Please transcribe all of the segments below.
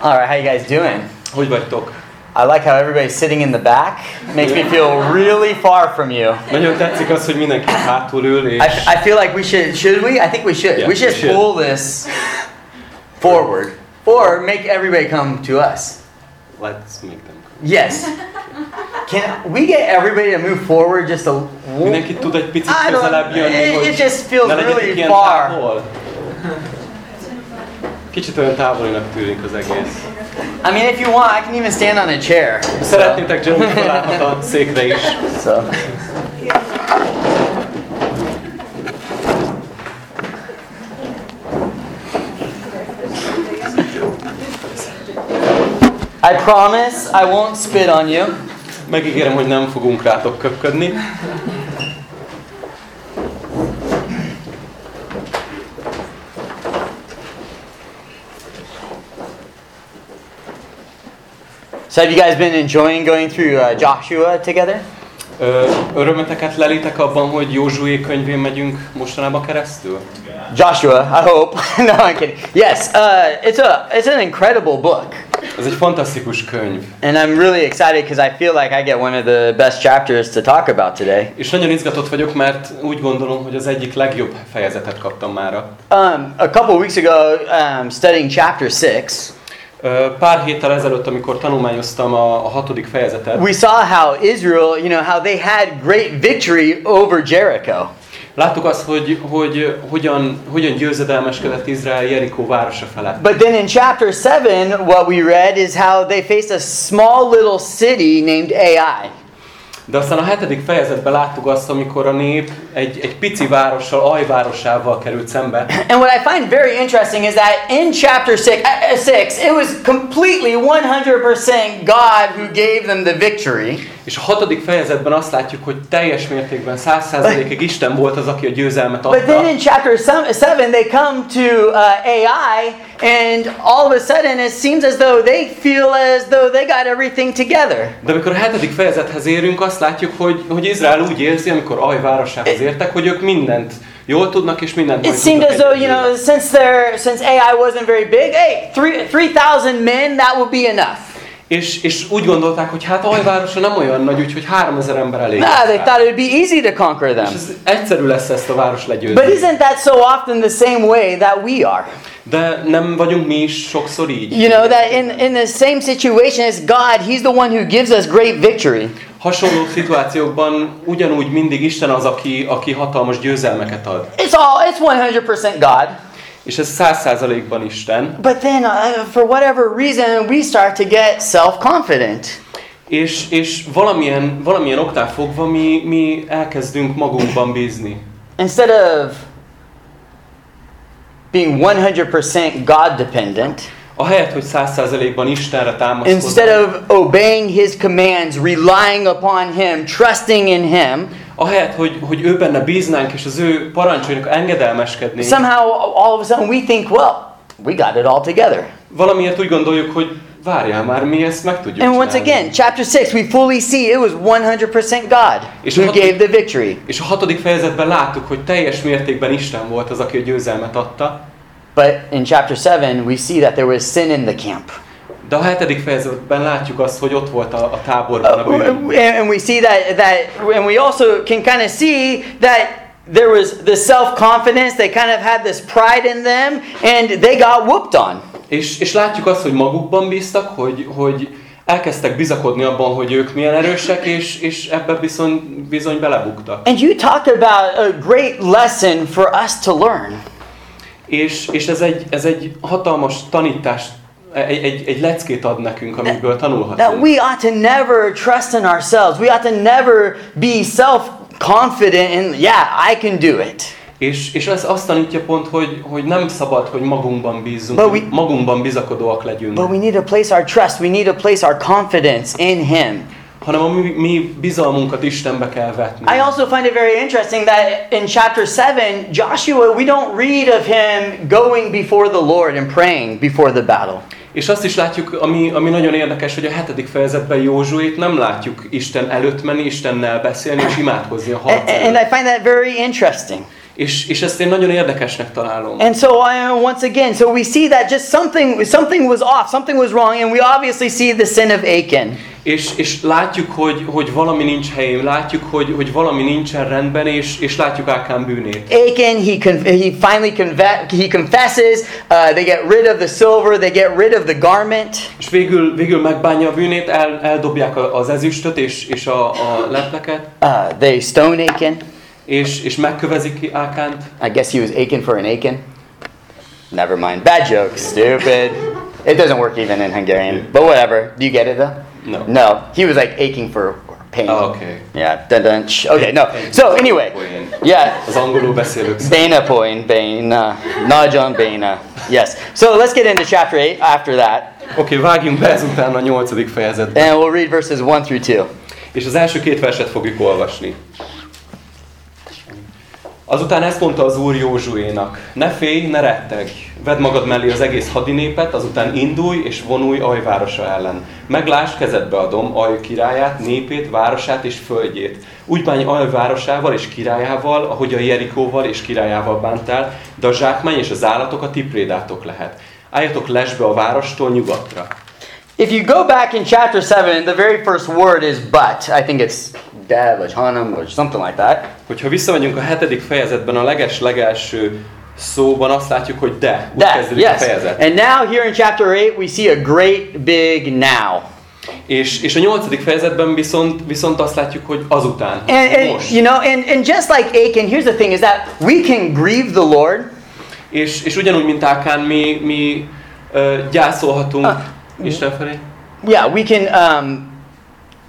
All right, how you guys doing? Hogy vagytok? I like how everybody's sitting in the back. Makes me feel really far from you. Nagyon tetszik az, hogy mindenki hátul ül, és I, I feel like we should, should we? I think we should. Yeah, we should we should. pull this forward or make everybody come to us. let's make them. Come. Yes. Can we get everybody to move forward just a Mindenki tud egy picit I don't- közelebb jönni, it- it just feels really far. távol. Kicsit olyan távolinak tűnik az egész. I mean, if you want, I can even stand on a chair. Ha Szeretnétek, John felállhat a székre is. So. I promise I won't spit on you. Megígérem, hogy nem fogunk rátok köpködni. So, have you guys been enjoying going through uh, Joshua together? Örömeteket lelitek abban, hogy Józsué könyvén megyünk mostanában keresztül? Joshua, I hope. no, I'm kidding. Yes, uh, it's a it's an incredible book, Ez egy fantasztikus könyv. and I'm really excited because I feel like I get one of the best chapters to talk about today. És nagyon izgatott vagyok, mert úgy gondolom, hogy az egyik legjobb fejezetet kaptam mára. Um, a couple weeks ago, um, studying chapter six, Ö, Pár héttel ezelőtt, amikor tanulmányoztam a, a hatodik fejezetet, we saw how Israel, you know, how they had great victory over Jericho. láttuk azt, hogy, hogy hogyan, hogyn győzedelmeskedett Izrael Jerikó városa felett. But then in chapter 7, what we read is how they faced a small little city named Ai. De aztán a hetedik fejezetben láttuk azt, amikor a nép egy, egy pici várossal, ajvárosával került szembe. And what I find very interesting is that in chapter 6, uh, six it was completely 100% God who gave them the victory. És a hatodik fejezetben azt látjuk, hogy teljes mértékben, száz százalékig Isten volt az, aki a győzelmet But then adta. in chapter 7, they come to uh, Ai, and all of a sudden it seems as though they feel as though they got everything together. De amikor a hetedik fejezethez érünk, azt látjuk, hogy, hogy Izrael úgy érzi, amikor Aj városához értek, hogy ők mindent jól tudnak, és mindent It seemed as though, you know, since their since Ai wasn't very big, hey, three 3,000 men, that will be enough. És, és úgy gondolták, hogy hát Aj városa nem olyan nagy, úgyhogy 3000 ember elég. Nah, they thought it would be easy to conquer És them. ez egyszerű lesz ezt a város legyőzni. But isn't that so often the same way that we are? De nem vagyunk mi is sokszor így. You know, that in, in the same situation as God, He's the one who gives us great victory. Hasonló szituációkban ugyanúgy mindig Isten az, aki, aki hatalmas győzelmeket ad. It's all, it's 100% God. És ez száz százalékban Isten. But then, uh, for whatever reason, we start to get self confident. És, és valamilyen, valamilyen oknál fogva mi, mi elkezdünk magunkban bízni. Instead of being 100% God dependent, Ahelyett, hogy száz százalékban Istenre instead támaszkodunk, of obeying His commands, relying upon Him, trusting in Him, ahelyett, hogy, hogy ő benne bíznánk, és az ő parancsainak engedelmeskednénk, somehow all of a sudden we think, well, we got it all together. valamiért úgy gondoljuk, hogy várjál már, mi ezt meg tudjuk And once csinálni. again, chapter 6, we fully see it was 100% God És who a gave the victory. És a hatodik fejezetben láttuk, hogy teljes mértékben Isten volt az, aki a győzelmet adta. But in chapter 7, we see that there was sin in the camp. De a hetedik fejezetben látjuk azt, hogy ott volt a, a táborban a Uh, bűn. and and we see that, that, and we also can kind of see that there was the self confidence, they kind of had this pride in them, and they got whooped on. És, és látjuk azt, hogy magukban bíztak, hogy, hogy elkezdtek bizakodni abban, hogy ők milyen erősek, és, és ebben bizony, bizony belebuktak. And you talked about a great lesson for us to learn. És, és ez, egy, ez egy hatalmas tanítás, egy, egy, egy leckét ad nekünk, amiből That tanulhatunk. we ought to never trust in ourselves. We ought to never be self confident in, yeah, I can do it. És, és ez azt tanítja pont, hogy, hogy nem szabad, hogy magunkban bízzunk, But we- magunkban bizakodóak legyünk. But we need to place our trust, we need to place our confidence in Him. hanem a mi, mi bizalmunkat Istenbe kell vetni. I also find it very interesting that in chapter 7, Joshua, we don't read of him going before the Lord and praying before the battle. És azt is látjuk, ami, ami nagyon érdekes, hogy a hetedik fejezetben Józsuét nem látjuk Isten előtt menni, Istennel beszélni és imádkozni a harc And, and. I find that very interesting. És, és ezt én nagyon érdekesnek találom. And so uh, once again, so we see that just something something was off, something was wrong, and we obviously see the sin of Achan. És, és látjuk, hogy, hogy valami nincs helyén, látjuk, hogy, hogy valami nincsen rendben, és, és látjuk Ákán bűnét. Achan, he con- he finally conve- he confesses. Uh, they get rid of the silver. They get rid of the garment. És végül, végül megbánja a bűnét, el, eldobják az ezüstöt és, és a, a lepleket, Uh, they stone Achan. És, és megkövezik Ákánt. I guess he was Achan for an Achan. Never mind. Bad joke. Stupid. It doesn't work even in Hungarian. But whatever. Do you get it though? No. No. He was like aching for pain. Ah, okay. Yeah. Dun dun. sh- Okay. No. So anyway. Yeah. Az angolul beszélők Bana point. Bana. Nagyon Bana. Yes. So let's get into chapter 8 after that. Okay, vágjunk be ezután a nyolcadik fejezetbe. And we'll read verses 1 through 2. És az első két verset fogjuk olvasni. Azután ezt mondta az úr Józsuénak, ne félj, ne retteg, vedd magad mellé az egész hadinépet, azután indulj és vonulj Aj városa ellen. Megláss, kezedbe adom Aj királyát, népét, városát és földjét. Úgy bánj Aj városával és királyával, ahogy a Jerikóval és királyával bántál, de a zsákmány és az állatok a ti prédátok lehet. Álljatok lesbe a várostól nyugatra. If you go back in chapter 7, the very first word is but. I think it's dad, or hanum, or something like that. Hogyha visszamegyünk a hetedik fejezetben, a leges-legelső szóban azt látjuk, hogy de. Úgy That, kezdődik a yes. fejezet. And now here in chapter 8, we see a great big now. És, és a nyolcadik fejezetben viszont, viszont azt látjuk, hogy azután. And, and most. you know, and, and just like Achan, here's the thing is that we can grieve the Lord. És, és ugyanúgy, mint Ákán, mi, mi uh, gyászolhatunk Ah. Isten felé. Yeah, we can um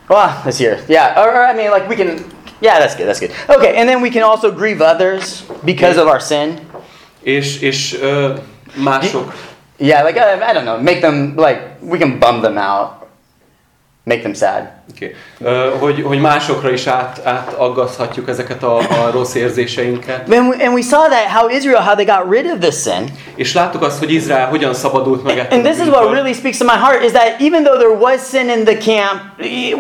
well, let's hear. Yeah, or, or I mean like we can yeah, that's good, that's good. Okay, and then we can also grieve others because of our sin. És, és uh, mások. Yeah, like I, I don't know, make them like we can bum them out. Make them sad. Okay. Uh, hogy, hogy másokra is át, átaggaszthatjuk ezeket a, a rossz érzéseinket. And we, and we saw that how Israel how they got rid of this sin. És láttuk azt, hogy Izrael hogyan szabadult meg ettől And this is what really speaks to my heart is that even though there was sin in the camp,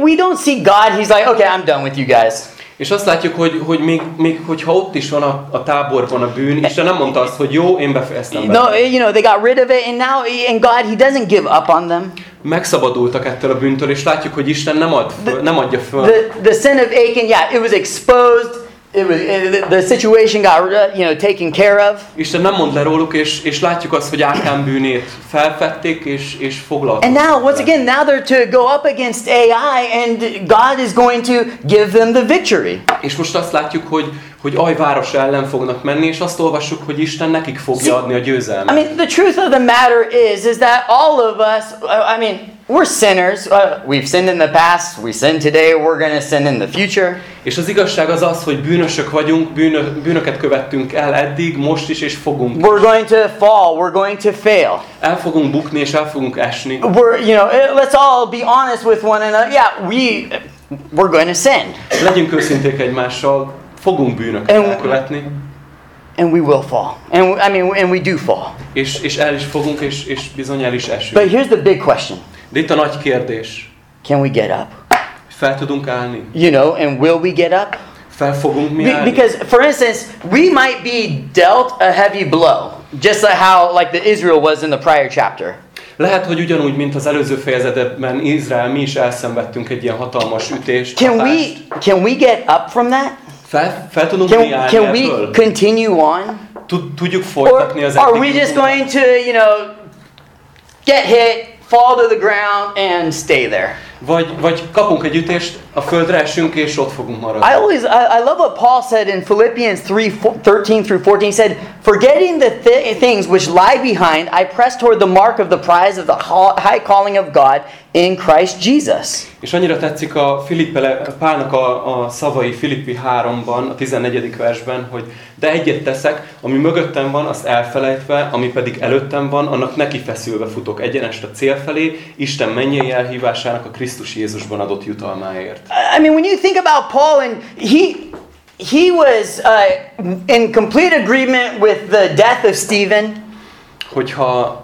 we don't see God. He's like, okay, I'm done with you guys. És azt látjuk, hogy, hogy még, még hogyha ott is van a, a táborban a bűn, Isten nem mondta azt, hogy jó, én befejeztem be. No, you know, they got rid of it, and now, and God, He doesn't give up on them. Megszabadultak ettől a bűntől, és látjuk, hogy Isten nem, ad föl, nem adja föl. The, the sin of Achan, yeah, it was exposed. It was it, the situation got uh, you know taken care of. Isten nem mond le róluk, és, és látjuk azt, hogy Ákán bűnét felfedték, és, és foglalkoztak. And now, once again, now they're to go up against AI, and God is going to give them the victory. És most azt látjuk, hogy, hogy Aj városa ellen fognak menni, és azt olvassuk, hogy Isten nekik fogja adni a I győzelmet. mean, the truth of the matter is, is that all of us, uh, I mean, we're sinners. Uh, we've sinned in the past. We sin today. We're to sin in the future. És az igazság az az, hogy bűnösök vagyunk, bűnö, bűnöket követtünk el eddig, most is, és fogunk. We're going to fall. We're going to fail. El fogunk bukni, és el fogunk esni. We're, you know, let's all be honest with one another. Yeah, we, we're going to sin, Legyünk őszinték egymással, fogunk bűnöket And- elkövetni, and we will fall. And I mean, and we do fall. és, és el is fogunk, és, és bizony el is esünk. But here's the big question: De itt a nagy kérdés, Can we get up? fel tudunk állni? You know, and will we get up? Fel fogunk mi állni? because, for instance, we might be dealt a heavy blow, just like how like the Israel was in the prior chapter. Lehet, hogy ugyanúgy, mint az előző fejezetben Izrael, mi is elszenvedtünk egy ilyen hatalmas ütést, Can we can we get up from that? Fel, fel tudunk Can, can we ebből? continue on? Tud, tudjuk Or folytatni az are we just going to, you know, get hit, fall to the ground, and stay there? Vagy, vagy kapunk egy ütést, a földre esünk, és ott fogunk maradni. I always, I, I love what Paul said in Philippians 3 four- 13 through 14. He said, Forgetting the th- things which lie behind, I press toward the mark of the prize of the high calling of God in Christ Jesus. És annyira tetszik a Filippe, Pálnak a, a szavai Filippi 3-ban, a 14. versben, hogy de egyet teszek, ami mögöttem van, azt elfelejtve, ami pedig előttem van, annak neki feszülve futok egyenest a cél felé, Isten mennyei elhívásának a Krisztus Jézusban adott jutalmáért. I mean, when you think about Paul, and he he was uh, in complete agreement with the death of Stephen. Hogyha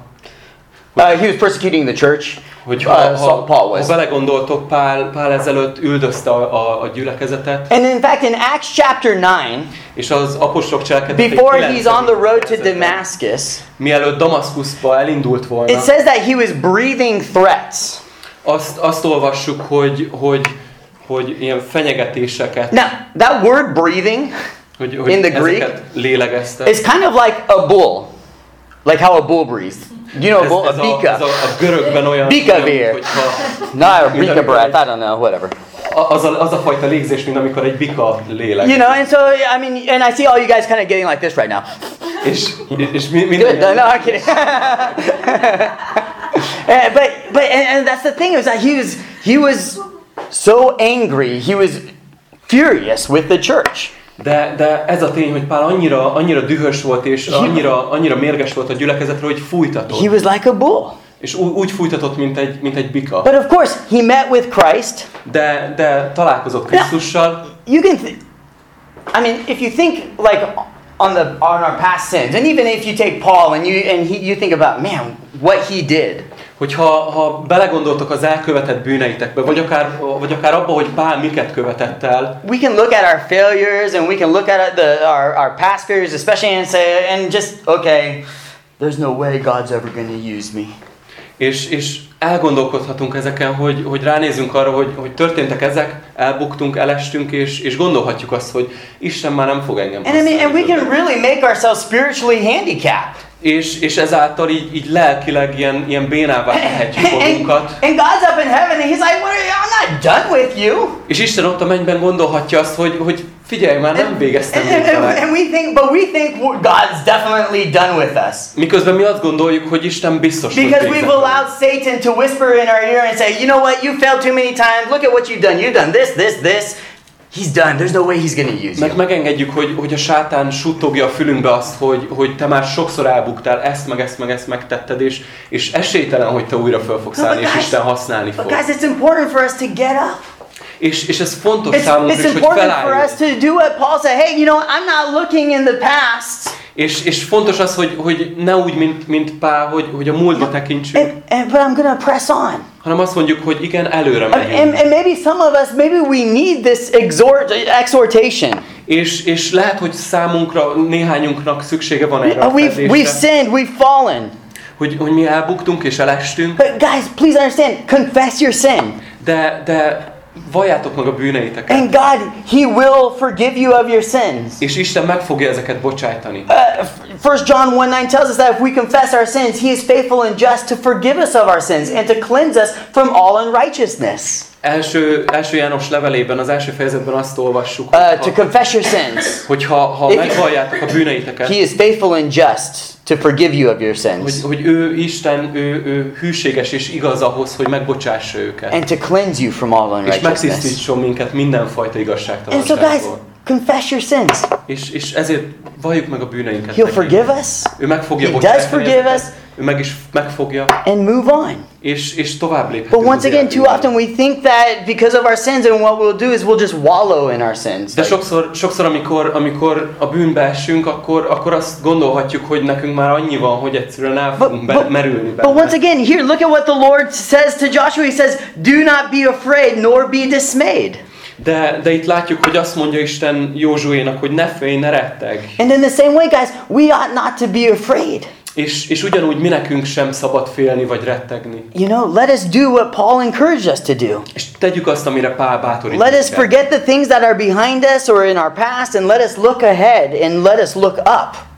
Uh, he was persecuting the church, Hogy uh, ha, ha, Paul ha was. belegondoltok, Pál, Pál ezelőtt üldözte a, a, a gyülekezetet, And in fact, in Acts chapter 9, és az apostolok cselekedetei before 9. he's on the road to Damascus, Mielőtt Damaszkuszba elindult volna, it says that he was breathing threats. azt, azt olvassuk, hogy, hogy, hogy ilyen fenyegetéseket, Now, that word breathing hogy, hogy in the Greek is kind of like a bull, like how a bull breathes. You know, a bull, a ez, a, ez bika. a, a görögben olyan, Bika beer. Not a bika breath, I don't know, whatever. a- az a, az a fajta légzés, mint amikor egy bika léleg. You know, and so, I mean, and I see all you guys kind of getting like this right now. És, és mi, Good. No, I'm kidding. Uh, but but and, and that's the thing is that he was he was so angry. He was furious with the church. De, de ez a tény, hogy Pál annyira, annyira dühös volt, és annyira, annyira mérges volt a gyülekezetre, hogy fújtatott. He was like a bull. És úgy, úgy fújtatott, mint egy, mint egy bika. But of course, he met with Christ. De, de találkozott Krisztussal, You can, I mean, if you think like on the on our past sins, and even if you take Paul and you and he, you think about man, what he did. Hogyha ha belegondoltok az elkövetett bűneitekbe, vagy akár, vagy akár abba, hogy Pál miket követett el, We can look at our failures and we can look at the our, our past failures, especially, and say and just okay, there's no way God's ever going to use me. és, és elgondolkodhatunk ezeken, hogy, hogy ránézzünk arra, hogy, hogy történtek ezek, elbuktunk, elestünk, és, és gondolhatjuk azt, hogy Isten már nem fog engem And I mean, and we can really make ourselves spiritually handicapped. És, és ezáltal így, így lelkileg ilyen, ilyen bénává tehetjük magunkat. and God's up in heaven and He's like, what are you? I'm not done with you. És Isten ott a mennyben gondolhatja azt, hogy, hogy figyelj, már nem végeztem And, and, and, vele. and we think, but we think God's definitely done with us. Miközben mi azt gondoljuk, hogy Isten biztos, Because we've allowed Satan to whisper in our ear and say, you know what, you failed too many times. Look at what you've done. You've done this, this, this. He's done. There's no way he's to use Meg you. megengedjük, hogy, hogy a sátán suttogja a fülünkbe azt, hogy, hogy te már sokszor elbuktál, ezt meg ezt meg ezt megtetted, és, és esélytelen, hogy te újra föl fogsz állni, és guys- Isten használni fog. guys, it's important for us to get up. És, és ez fontos It's, számunkra it's is, hogy important for us to do what Paul said. Hey, you know, I'm not looking in the past. És, és fontos az, hogy, hogy ne úgy, mint, mint Pál, hogy, hogy a múltba tekintsünk, And, and, but I'm to press on. hanem azt mondjuk, hogy igen, előre And, megyünk. and, and maybe some of us, maybe we need this exhort, exhortation. És, és lehet, hogy számunkra, néhányunknak szüksége van erre a Uh, We've, we've sinned, we've fallen. hogy, hogy mi elbuktunk és elestünk, But guys, please understand, confess your sin. de, de valljátok meg a bűneiteket. And God, He will forgive you of your sins. És Isten meg fogja ezeket bocsájtani. Uh, 1 John 1 9 tells us that if we confess our sins, He is faithful and just to forgive us of our sins and to cleanse us from all unrighteousness. Első, első János levelében, az első fejezetben azt olvassuk, Uh, to confess your sins, hogyha ha megvalljátok a bűneiteket, He is faithful and just to forgive you of your hogy, sins hogy ő Isten, ő, ő hűséges és igaz ahhoz, hogy megbocsássa őket. and to cleanse you from all És unrighteousness. megtisztítson minket mindenfajta And so, guys, igazságtalanságból. Confess your sins. És, és ezért valljuk meg a bűneinket. He'll neki. forgive us Ő meg fogja He does forgive us. ő meg is megfogja, and move on. és, és tovább léphetünk. But once again, too often we think that because of our sins, and what we'll do is we'll just wallow in our sins. De sokszor, sokszor amikor, amikor a bűnbe esünk, akkor, akkor azt gondolhatjuk, hogy nekünk már annyi van, hogy egyszerűen el fogunk be, merülni but once benne. again, here, look at what the Lord says to Joshua. He says, Do not be afraid, nor be dismayed. De, de itt látjuk, hogy azt mondja Isten Józsuénak, hogy ne félj, ne retteg. And in the same way, guys, we ought not to be afraid. És, és ugyanúgy mi nekünk sem szabad félni vagy rettegni. You know, let us do what Paul encouraged us to do. És tegyük azt, amire Pál bátorít. Let us forget the things that are behind us or in our past, and let us look ahead and let us look up.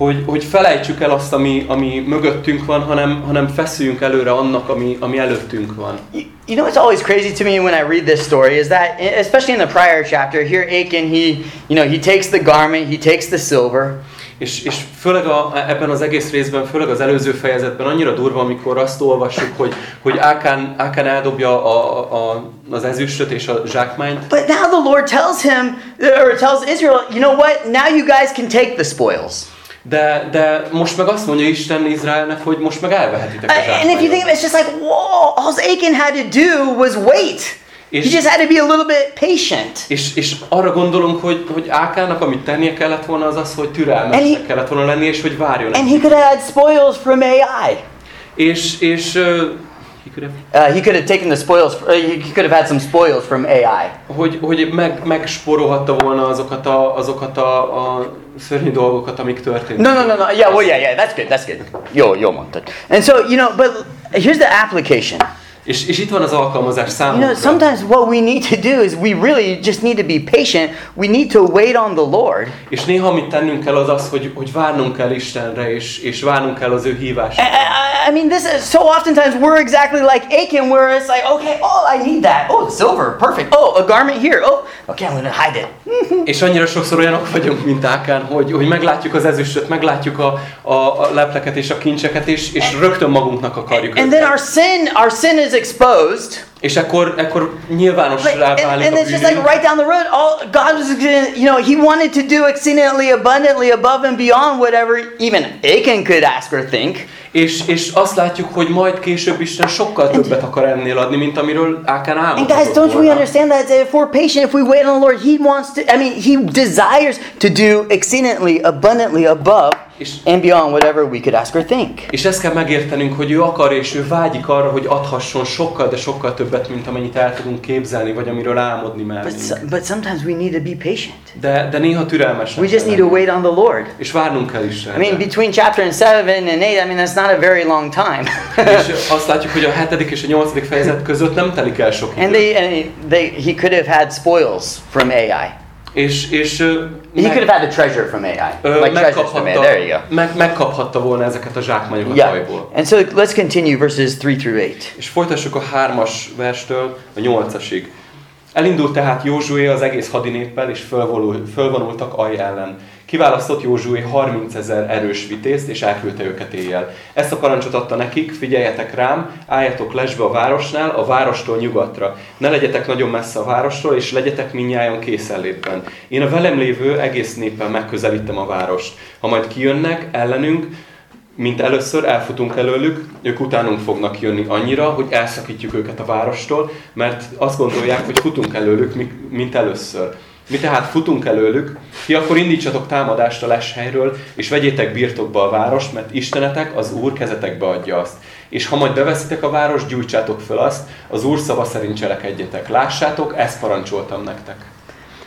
Hogy, hogy felejtsük el azt, ami, ami mögöttünk van, hanem, hanem feszüljünk előre annak, ami, ami előttünk van. You, you know what's always crazy to me when I read this story is that, especially in the prior chapter, here Achan, he, you know, he takes the garment, he takes the silver, És, és főleg a, ebben az egész részben, főleg az előző fejezetben annyira durva, amikor azt olvassuk, hogy, hogy Ákán, Ákán eldobja a, a, az ezüstöt és a zsákmányt, But now the Lord tells him, or tells Israel, you know what? Now you guys can take the spoils. De, de most meg azt mondja Isten Izraelnek, hogy most meg elvehetitek a Uh, and if you think of it, it's just like, whoa, all Achan had to do was wait. He És- just had to be a little bit patient. És, és arra gondolunk, hogy, hogy Ákának, amit tennie kellett volna, az az, hogy türelmesnek he- kellett volna lenni, és hogy várjon. And he could have had spoils from AI. És, és ö, He could have- Uh, he could have taken the spoils, uh, he could have had some spoils from AI. hogy, hogy meg, megsporolhatta volna azokat a, azokat a, a szörnyű dolgokat, amik történtek. No, no, no, no. Yeah, well, yeah, yeah. That's good. That's good. Yo, yo, mondtad. And so, you know, but here's the application. És, és itt van az alkalmazás You számunkra. know, sometimes what we need to do is we really just need to be patient. We need to wait on the Lord. És néha amit tennünk kell az az, hogy, hogy várnunk kell Istenre, és, és várnunk kell az ő hívására. I, I mean, this is so oftentimes we're exactly like Achan, where it's like, okay, oh, I need that. Oh, silver, perfect. Oh, a garment here. Oh, okay, I'm gonna hide it. És annyira sokszor olyanok vagyunk, mint Ákán, hogy, hogy meglátjuk az ezüstöt, meglátjuk a, a, a lepleket és a kincseket, és, és rögtön magunknak akarjuk And then őket. our sin, our sin is exposed. És akkor, akkor nyilvánossá and, válik and a it's just like right down the road. All God was, you know, He wanted to do exceedingly abundantly above and beyond whatever even Achan could ask or think. És, és azt látjuk, hogy majd később Isten sokkal többet akar ennél adni, mint amiről Ákán And álmodhatott guys, don't we volna. understand that if we're patient, if we wait on the Lord, He wants to. I mean, He desires to do exceedingly abundantly above És- and beyond whatever we could ask or think. És ezt kell megértenünk, hogy ő akar és ő vágyik arra, hogy adhasson sokkal, de sokkal többet, mint amennyit el tudunk képzelni, vagy amiről álmodni But, merünk. so, but sometimes we need to be patient. De, de néha türelmesnek We just need to wait on the Lord. És várnunk kell I Istenre. mean, between chapter and seven and eight, I mean, that's not a very long time. és azt látjuk, hogy a hetedik és a nyolcadik fejezet között nem telik el sok and idő. they, and they, he could have had spoils from AI. És, és He could have had a treasure from AI, ö, like treasures from AI. There you go. meg, megkaphatta volna ezeket a zsákmányokat Yeah. ajból. And so let's continue verses three through eight. És folytassuk a hármas verstől a nyolcasig. Elindult tehát Józsué az egész hadinéppel, és fölvonul, fölvonultak Aj ellen. Kiválasztott Józsué 30 ezer erős vitézt, és elküldte őket éjjel. Ezt a parancsot adta nekik, figyeljetek rám, álljatok lesbe a városnál, a várostól nyugatra. Ne legyetek nagyon messze a várostól, és legyetek minnyáján készenlétben. Én a velem lévő egész néppel megközelítem a várost. Ha majd kijönnek ellenünk, mint először elfutunk előlük, ők utánunk fognak jönni annyira, hogy elszakítjuk őket a várostól, mert azt gondolják, hogy futunk előlük, mi- mint először. Mi tehát futunk előlük, ti akkor indítsatok támadást a leshelyről, és vegyétek birtokba a várost, mert Istenetek az Úr kezetekbe adja azt. És ha majd beveszitek a várost, gyújtsátok föl azt, az Úr szava szerint cselekedjetek. Lássátok, ezt parancsoltam nektek.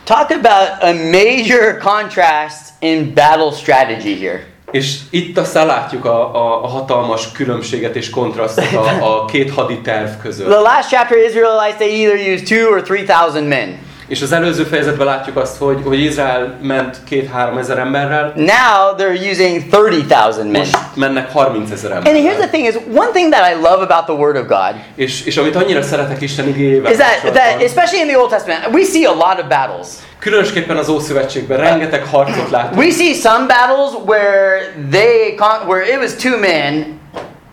Talk about a major contrast in battle strategy here. És itt aztán látjuk a, a, a hatalmas különbséget és kontrasztot a, a két haditerv között. The last chapter, Israelites, they either used two or three thousand men. És az előző fejezetben látjuk azt, hogy, hogy Izrael ment két-három ezer emberrel, Now they're using 30,000 men. most mennek 30 ezer And here's the emberrel. thing is, one thing that I love about the Word of God És, és amit annyira szeretek Isten igényével is that, that, especially in the Old Testament, we see a lot of battles. különösképpen az Ószövetségben rengeteg harcot látunk. We see some battles where they where it was two men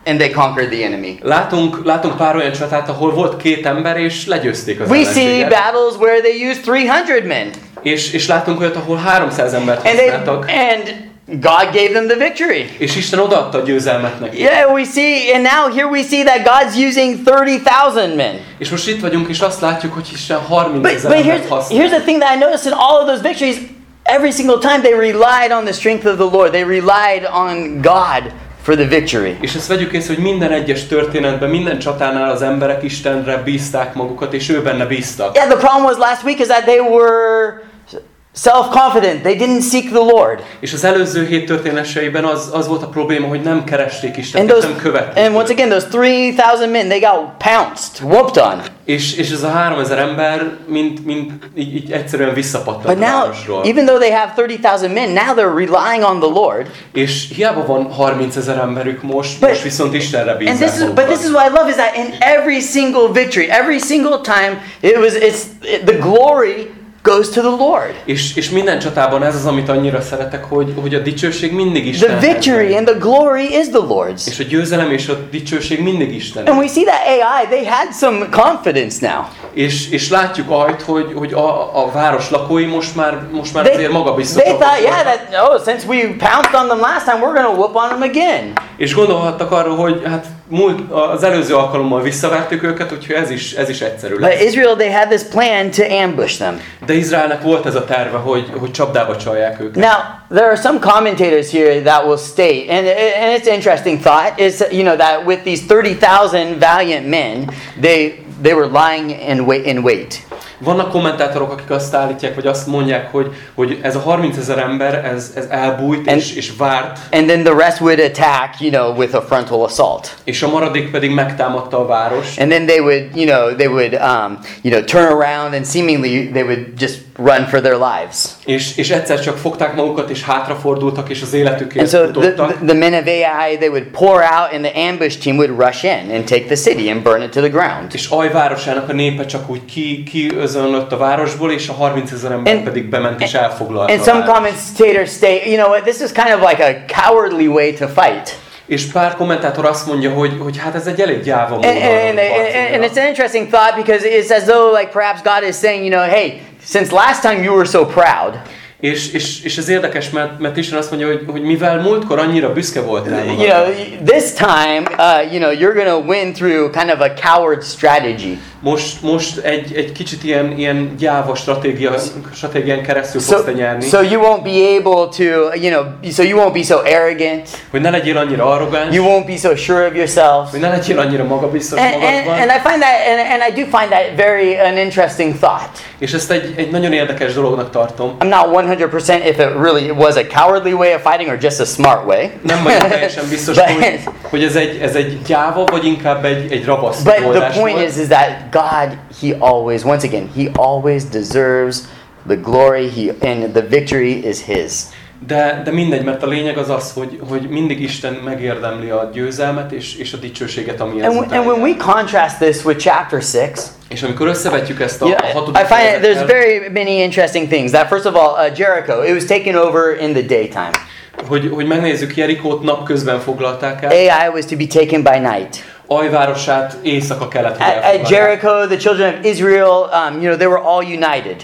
and they conquered the enemy. Látunk, látunk pár olyan csatát, ahol volt két ember, és legyőzték az We see battles where they used 300 men És, és látunk olyat, ahol 300 embert and they használtak, and God gave them the victory. és Isten odaadta a győzelmet neki. Yeah, we see, and now here we see that God's using 30,000 men. És most itt vagyunk, és azt látjuk, hogy Isten 30 But, but here's, használ. here's the thing that I noticed in all of those victories every single time they relied on the strength of the Lord, they relied on God for the victory. És ezt vegyük észre, hogy minden egyes történetben, minden csatánál az emberek Istenre bízták magukat, és ő benne bíztak. Yeah, the problem was last week is that they were self confident, they didn't seek the Lord. És az előző hét történeteiben az, az volt a probléma, hogy nem keresték Istent, And, those, nem követték. and once again, those 3,000 men, they got pounced, whooped on. És, és ez a 3000 ember mint, mint így, így egyszerűen visszapattant But a városról. even though they have 30,000 men, now they're relying on the Lord. És hiába van 30 ezer emberük most, But- most viszont Istenre And bízzák this is, but this is what I love is that in every single victory, every single time, it was it's it, the glory goes to the Lord. És, és minden csatában ez az, amit annyira szeretek, hogy, hogy a dicsőség mindig The Istenhez victory and the glory is the Lord's. És a győzelem és a dicsőség mindig Isten. And we see that AI, they had some confidence now. És, és látjuk ajt, hogy, hogy a, a város lakói most már, most már They, azért magabiztosak. they thought, yeah, that, oh, since we pounced on them last time, we're to whoop on them again. És gondolhattak arra, hogy hát múlt, az előző alkalommal visszavertük őket, úgyhogy ez is, ez is egyszerű But lesz. Israel, they had this plan to ambush them. De Izraelnek volt ez a terve, hogy, hogy csapdába csalják őket. Now, there are some commentators here that will state, and, and it's an interesting thought, is you know that with these 30,000 valiant men, they they were lying in wait, in wait. Vannak kommentátorok, akik azt állítják, vagy azt mondják, hogy, hogy ez a 30 ezer ember, ez, ez elbújt And- és, és várt, And then the rest would attack, you know, with a frontal assault. és a maradék pedig megtámadta a város. And then they would, you know, they would, um, you know, turn around and seemingly they would just run for their lives. És, és egyszer csak fogták magukat, és hátrafordultak, és az And életükért so the, futottak. the, the men of Ai, they would pour out, and the ambush team would rush in and take the city and burn it to the ground. És Aj városának a népe csak úgy ki, kiözönlött a városból, és a 30 ezer ember And- pedig bement és elfoglalta And some commentators state, you know what, this is kind of like a cowardly way to fight. És pár kommentátor azt mondja, hogy, hogy hát ez egy elég gyáva mód And, and, and, it's an interesting thought because it's as though, like, perhaps God is saying, you know, hey, since last time you were so proud, És, és, és ez érdekes, mert, mert Isten azt mondja, hogy, hogy mivel múltkor annyira büszke voltál you magadra, know, this time, uh, you know, you're to win through kind of a coward strategy. Most, most egy, egy kicsit ilyen, ilyen gyáva stratégia, stratégián keresztül So, fogsz te nyerni, so you won't be able to, you know, so you won't be so arrogant. hogy ne legyél annyira arrogáns, You won't be so sure of yourself. hogy ne legyél annyira magabiztos And, and, magadban, and I find that, and, and I do find that very an interesting thought. és ezt egy, egy nagyon érdekes dolognak tartom. I'm not 100% if it really was a cowardly way of fighting or just a smart way. Nem vagyok teljesen biztos, But- hogy, hogy ez, egy, ez egy gyáva, vagy inkább egy, egy ravasz But the point volt. is, is that God, He always, once again, He always deserves the glory. He and the victory is His. De, de mindegy, mert a lényeg az az, hogy, hogy mindig Isten megérdemli a győzelmet és, és a dicsőséget, ami And, ezután and when we contrast this with chapter six, És amikor összevetjük ezt a, you a hatodik I find there's very many interesting things. That first of all, uh, Jericho, it was taken over in the daytime. hogy, hogy megnézzük, Jerikót napközben foglalták el, Ai was to be taken by night. Ajvárosát éjszaka kellett, hogy At, at. Jericho, the children of Israel, um, you know, they were all united.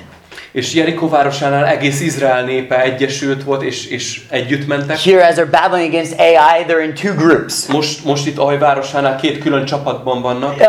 És Jerikó városánál egész Izrael népe egyesült volt, és, és együtt mentek. Here, as they're battling against Ai, they're in two groups. Most, most itt Ajvárosánál két külön csapatban vannak. Uh,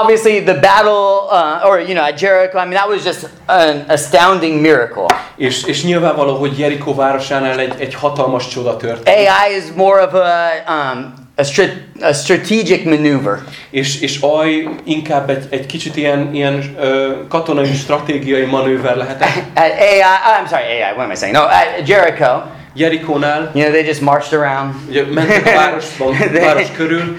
obviously, the battle, uh, or you know, at Jericho, I mean, that was just an astounding miracle. És, és nyilvánvaló, hogy Jerikó városánál egy, egy hatalmas csoda történt. Ai is more of a um, a, strat- a strategic maneuver. És, és Aj inkább egy, egy kicsit ilyen, ilyen ö, katonai stratégiai manőver lehetett. At Ai, I'm sorry, Ai. What am I saying? No, at Jericho, Jerikónál you know, they just marched around, ugye mentek a városban, város körül,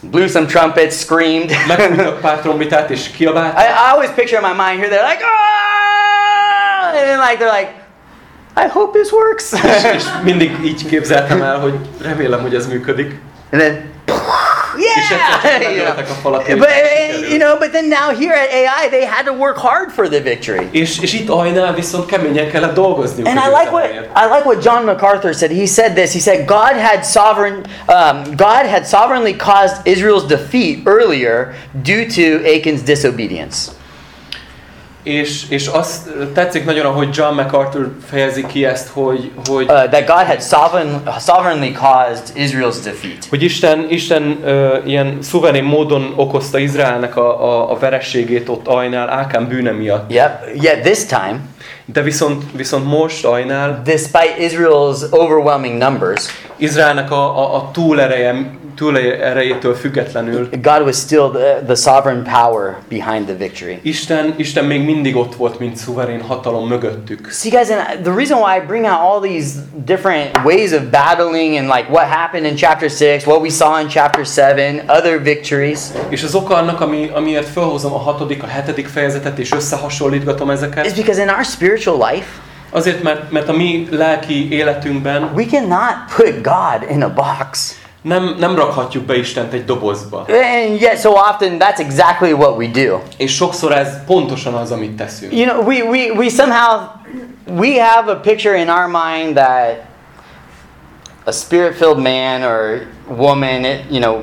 blew some trumpets, screamed. megfújtak pár trombitát és I, kiabált, I always picture in my mind here, they're like, ah! And then like they're like, I hope this works. és, és mindig így képzeltem el, hogy remélem, hogy ez működik. And then, yeah, you know. megöltek a falat, és But uh, you know, but then now here at AI, they had to work hard for the victory. És, és itt Ajnál viszont keményen kellett dolgozni. And I like what I like what John MacArthur said. He said this. He said God had sovereign um, God had sovereignly caused Israel's defeat earlier due to Achan's disobedience. És, és azt tetszik nagyon, ahogy John MacArthur fejezi ki ezt, hogy, hogy, Uh, that God had sovereign, sovereignly caused Israel's defeat. hogy Isten, Isten ö, ilyen szuverén módon okozta Izraelnek a, a, a verességét ott Ajnál, Ákán bűne miatt. Yep. Yet this time, De viszont, viszont most Ajnál despite Israel's overwhelming numbers, Izraelnek a, a, a túlereje, túlerejétől függetlenül God was still the, the sovereign power behind the victory. Isten, Isten még mindig ott volt, mint szuverén hatalom mögöttük. See, guys, and the reason why I bring out all these different ways of battling and like what happened in chapter six, what we saw in chapter seven, other victories, És az oka annak, ami, amiért felhozom a hatodik, a hetedik fejezetet, és összehasonlítgatom is ezeket, because in our spiritual life, azért, mert, mert a mi lelki életünkben we cannot put God in a box. Nem, nem rakhatjuk be Istent egy dobozba. And yet, so often, that's exactly what we do. És sokszor ez pontosan az, amit teszünk. You know, we, we, we somehow we have a picture in our mind that a spirit-filled man or woman, it, you know,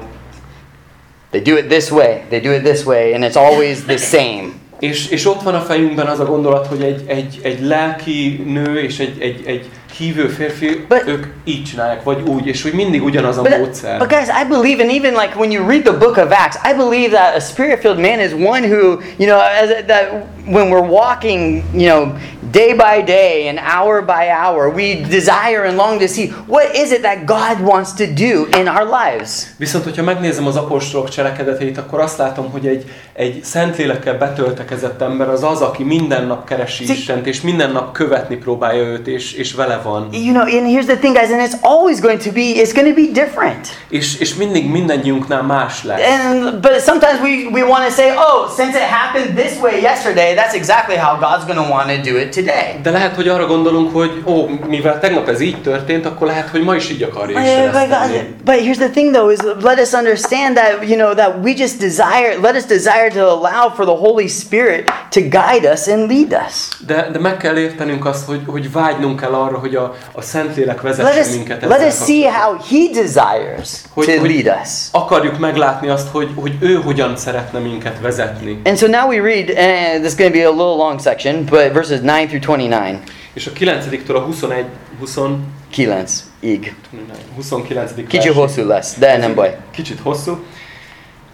They do it this way, they do it this way, and it's always the same. És, és ott van a fejünkben az a gondolat, hogy egy, egy, egy lelki nő és egy, egy, egy hívő férfi, But- ők így csinálják, vagy úgy, és hogy mindig ugyanaz a But, módszer. but guys, I believe, and even like when you read the book of Acts, I believe that a spirit-filled man is one who, you know, as, that when we're walking, you know, day by day and hour by hour, we desire and long to see what is it that God wants to do in our lives. Viszont, hogyha megnézem az apostolok cselekedeteit, akkor azt látom, hogy egy, egy szentlélekkel betöltekezett ember az az, aki minden nap keresi Istent, és minden nap követni próbálja őt, és, és vele van. You know, and here's the thing, guys, and it's always going to be, it's going to be different. És, és mindig mindannyiunknál más lesz. And but sometimes we, we want to say, oh, since it happened this way yesterday, that's exactly how God's going to want to do it today. De lehet, hogy arra gondolunk, hogy ó, mivel tegnap ez így történt, akkor lehet, hogy ma is így akarja Isten but, but here's the thing though is let us understand that you know that we just desire let us desire to allow for the Holy Spirit to guide us and lead us. De, de meg kell értenünk azt, hogy, hogy vágynunk kell arra, hogy a, a Szentlélek Let vezesse us minket let ezzel us see how He desires Hogy- to hogy- lead us. Akarjuk meglátni azt, hogy, hogy ő hogyan szeretne minket vezetni. And so now we read, and this is going to be a little long section, but verses 9 through 29. És a 9-től a 21, 20, Kilenc, ig. 29. Kicsi versig- hosszú lesz, de nem baj. Kicsit hosszú.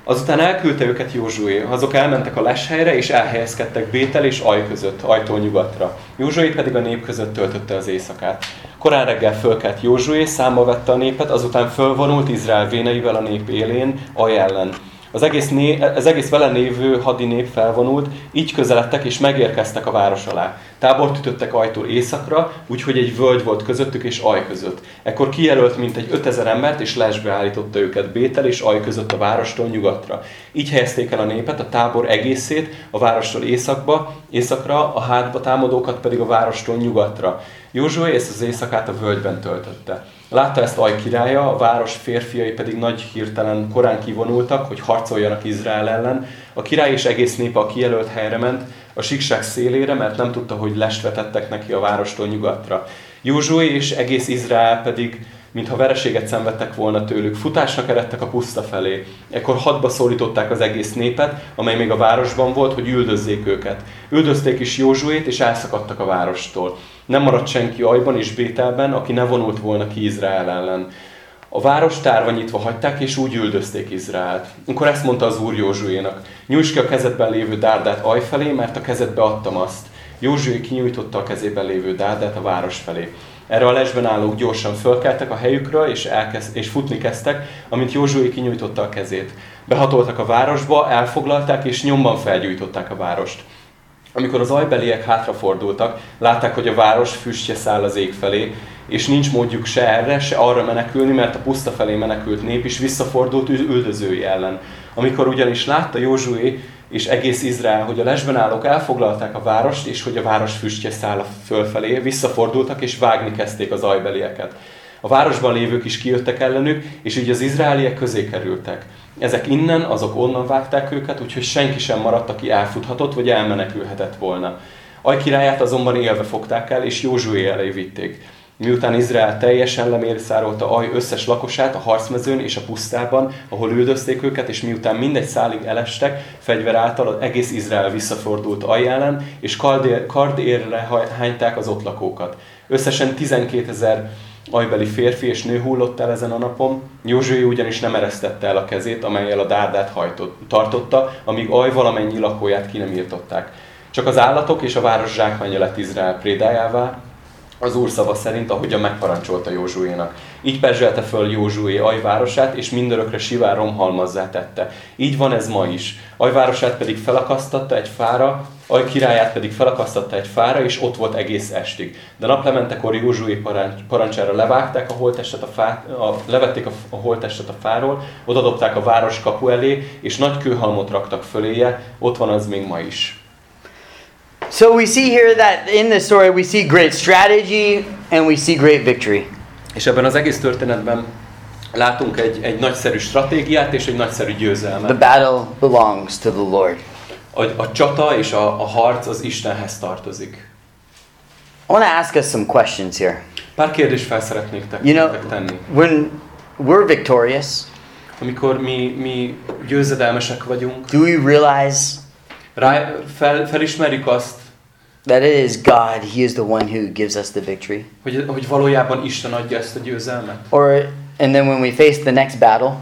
Azután elküldte őket Józsué. Azok elmentek a leshelyre, és elhelyezkedtek Bétel és Aj között, ajtól nyugatra. Józsué pedig a nép között töltötte az éjszakát. Korán reggel fölkelt Józsué, számba vette a népet, azután fölvonult Izrael véneivel a nép élén, Aj ellen. Az egész, né, az egész vele névő hadinép felvonult, így közeledtek és megérkeztek a város alá. Tábort ütöttek ajtól északra, úgyhogy egy völgy volt közöttük és Aj között. Ekkor kijelölt mintegy 5000 embert, és lesbe állította őket Bétel és Aj között a várostól nyugatra. Így helyezték el a népet, a tábor egészét, a várostól északba, északra, a hátba támadókat pedig a várostól nyugatra. Józsué ezt az éjszakát a völgyben töltötte. Látta ezt Aj királya, a város férfiai pedig nagy hirtelen korán kivonultak, hogy harcoljanak Izrael ellen. A király és egész népe a kijelölt helyre ment, a síkság szélére, mert nem tudta, hogy lest vetettek neki a várostól nyugatra. Józsué és egész Izrael pedig mintha vereséget szenvedtek volna tőlük, futásnak eredtek a puszta felé. Ekkor hadba szólították az egész népet, amely még a városban volt, hogy üldözzék őket. Üldözték is Józsuét, és elszakadtak a várostól. Nem maradt senki Ajban és Bételben, aki ne vonult volna ki Izrael ellen. A város tárva nyitva hagyták, és úgy üldözték Izraelt. Akkor ezt mondta az úr Józsuénak, nyújts ki a kezedben lévő dárdát Aj felé, mert a kezedbe adtam azt. Józsué kinyújtotta a kezében lévő dárdát a város felé. Erre a lesben állók gyorsan fölkeltek a helyükről, és, elkezd, és futni kezdtek, amint Józsué kinyújtotta a kezét. Behatoltak a városba, elfoglalták, és nyomban felgyújtották a várost. Amikor az ajbeliek hátrafordultak, látták, hogy a város füstje száll az ég felé, és nincs módjuk se erre, se arra menekülni, mert a puszta felé menekült nép is visszafordult üldözői ellen. Amikor ugyanis látta Józsué és egész Izrael, hogy a lesben állók elfoglalták a várost, és hogy a város füstje száll fölfelé, visszafordultak és vágni kezdték az ajbelieket. A városban lévők is kijöttek ellenük, és így az izraeliek közé kerültek. Ezek innen, azok onnan vágták őket, úgyhogy senki sem maradt, aki elfuthatott vagy elmenekülhetett volna. Aj királyát azonban élve fogták el, és Józsué elé vitték. Miután Izrael teljesen lemészárolta Aj összes lakosát a harcmezőn és a pusztában, ahol üldözték őket, és miután mindegy szálig elestek, fegyver által az egész Izrael visszafordult Aj ellen, és kardér- kardérre hányták az ott lakókat. Összesen 12 ezer ajbeli férfi és nő hullott el ezen a napon, Józsué ugyanis nem eresztette el a kezét, amelyel a dárdát hajtott, tartotta, amíg Aj valamennyi lakóját ki nem írtották. Csak az állatok és a város zsákmánya lett Izrael prédájává, az úr szava szerint, ahogyan megparancsolta Józsuénak. Így perzselte föl Józsué Ajvárosát, és mindörökre sivár romhalmazzá tette. Így van ez ma is. Ajvárosát pedig felakasztatta egy fára, Aj királyát pedig felakasztatta egy fára, és ott volt egész estig. De naplementekor Józsué parancs, parancsára levágták a holttestet a, fát, a levették a, a holttestet a fáról, odadobták a város kapu elé, és nagy kőhalmot raktak föléje, ott van az még ma is. So we see here that in this story we see great strategy and we see great victory. És ebben az egész történetben látunk egy, egy nagyszerű stratégiát és egy nagyszerű The győzelmet. battle belongs to the Lord. A, a csata és a, a harc az Istenhez tartozik. I want to ask us some questions here. Pár kérdést fel szeretnék te, You know, tenni. when we're victorious, amikor mi, mi győzedelmesek vagyunk, Do we realize rá, fel, felismerjük azt, that it is God, He is the one who gives us the victory? hogy, hogy valójában Isten adja ezt a győzelmet. Or, and then when we face the next battle,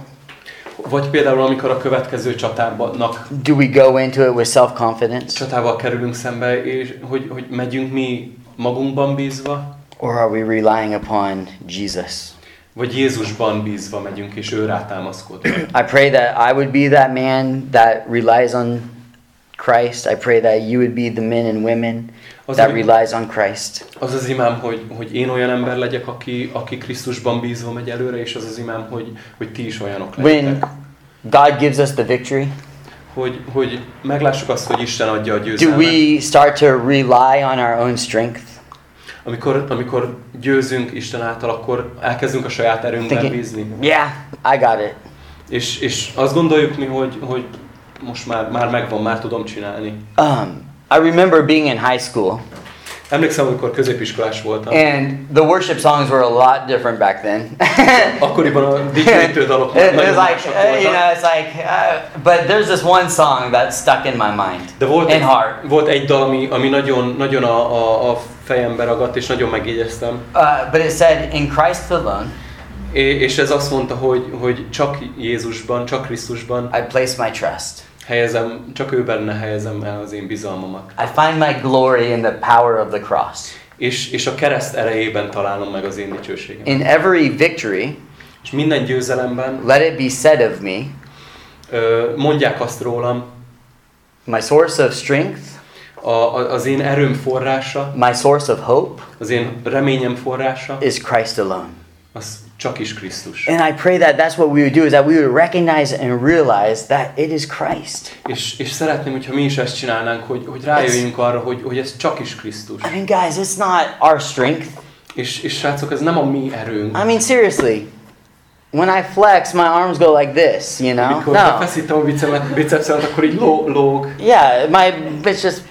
Vagy például, amikor a következő csatárnak do we go into it with self confidence? csatával kerülünk szembe, és hogy, hogy megyünk mi magunkban bízva, Or are we relying upon Jesus? vagy Jézusban bízva megyünk, és ő rátámaszkodva. I pray that I would be that man that relies on Christ. I pray that you would be the men and women Az, that relies on Christ. Az az imám, hogy, hogy én olyan ember legyek, aki, aki Krisztusban bízva megy előre, és az az imám, hogy, hogy ti is olyanok legyetek. When God gives us the victory, Hogy, hogy meglássuk azt, hogy Isten adja a do győzelmet. we start to rely on our own strength? Amikor, amikor győzünk Isten által, akkor elkezdünk a saját erőnkben Thinking- bízni. Yeah, I got it. És, és azt gondoljuk mi, hogy, hogy most már, már megvan, már tudom csinálni. Um, I remember being in high school, Emlékszem, amikor középiskolás voltam. and the worship songs were a lot different back then. Akkoriban a dicsőítő dalok it, nagyon like, uh, you voltak. know, it's like, uh, but there's this one song that stuck in my mind De volt and egy, heart. volt egy dal, ami, ami nagyon, nagyon a, a, a fejembe ragadt, és nagyon megjegyeztem. Uh, but it said, in Christ alone, É- És ez azt mondta, hogy, hogy csak Jézusban, csak Krisztusban I place my trust. Helyezem, csak ő benne helyezem el az én bizalmamat. I find my glory in the power of the cross. És, és a kereszt erejében találom meg az én dicsőségem. In every victory, És minden győzelemben let it be said of me, ö, mondják azt rólam, my source of strength, a, a, az én erőm forrása, my source of hope az én reményem forrása, is Christ alone. az csak is Krisztus. And I pray that that's what we would do is that we would recognize and realize that it is Christ. És, és szeretném, hogyha mi is ezt csinálnánk, hogy, hogy rájöjjünk arra, hogy, hogy ez csak is Krisztus. I mean, guys, it's not our strength. És, és srácok, ez nem a mi erőnk. I mean, seriously. When I flex, my arms go like this, you know? Mikor No. befeszítem a bicemet, akkor így ló, lóg. Yeah, my it's just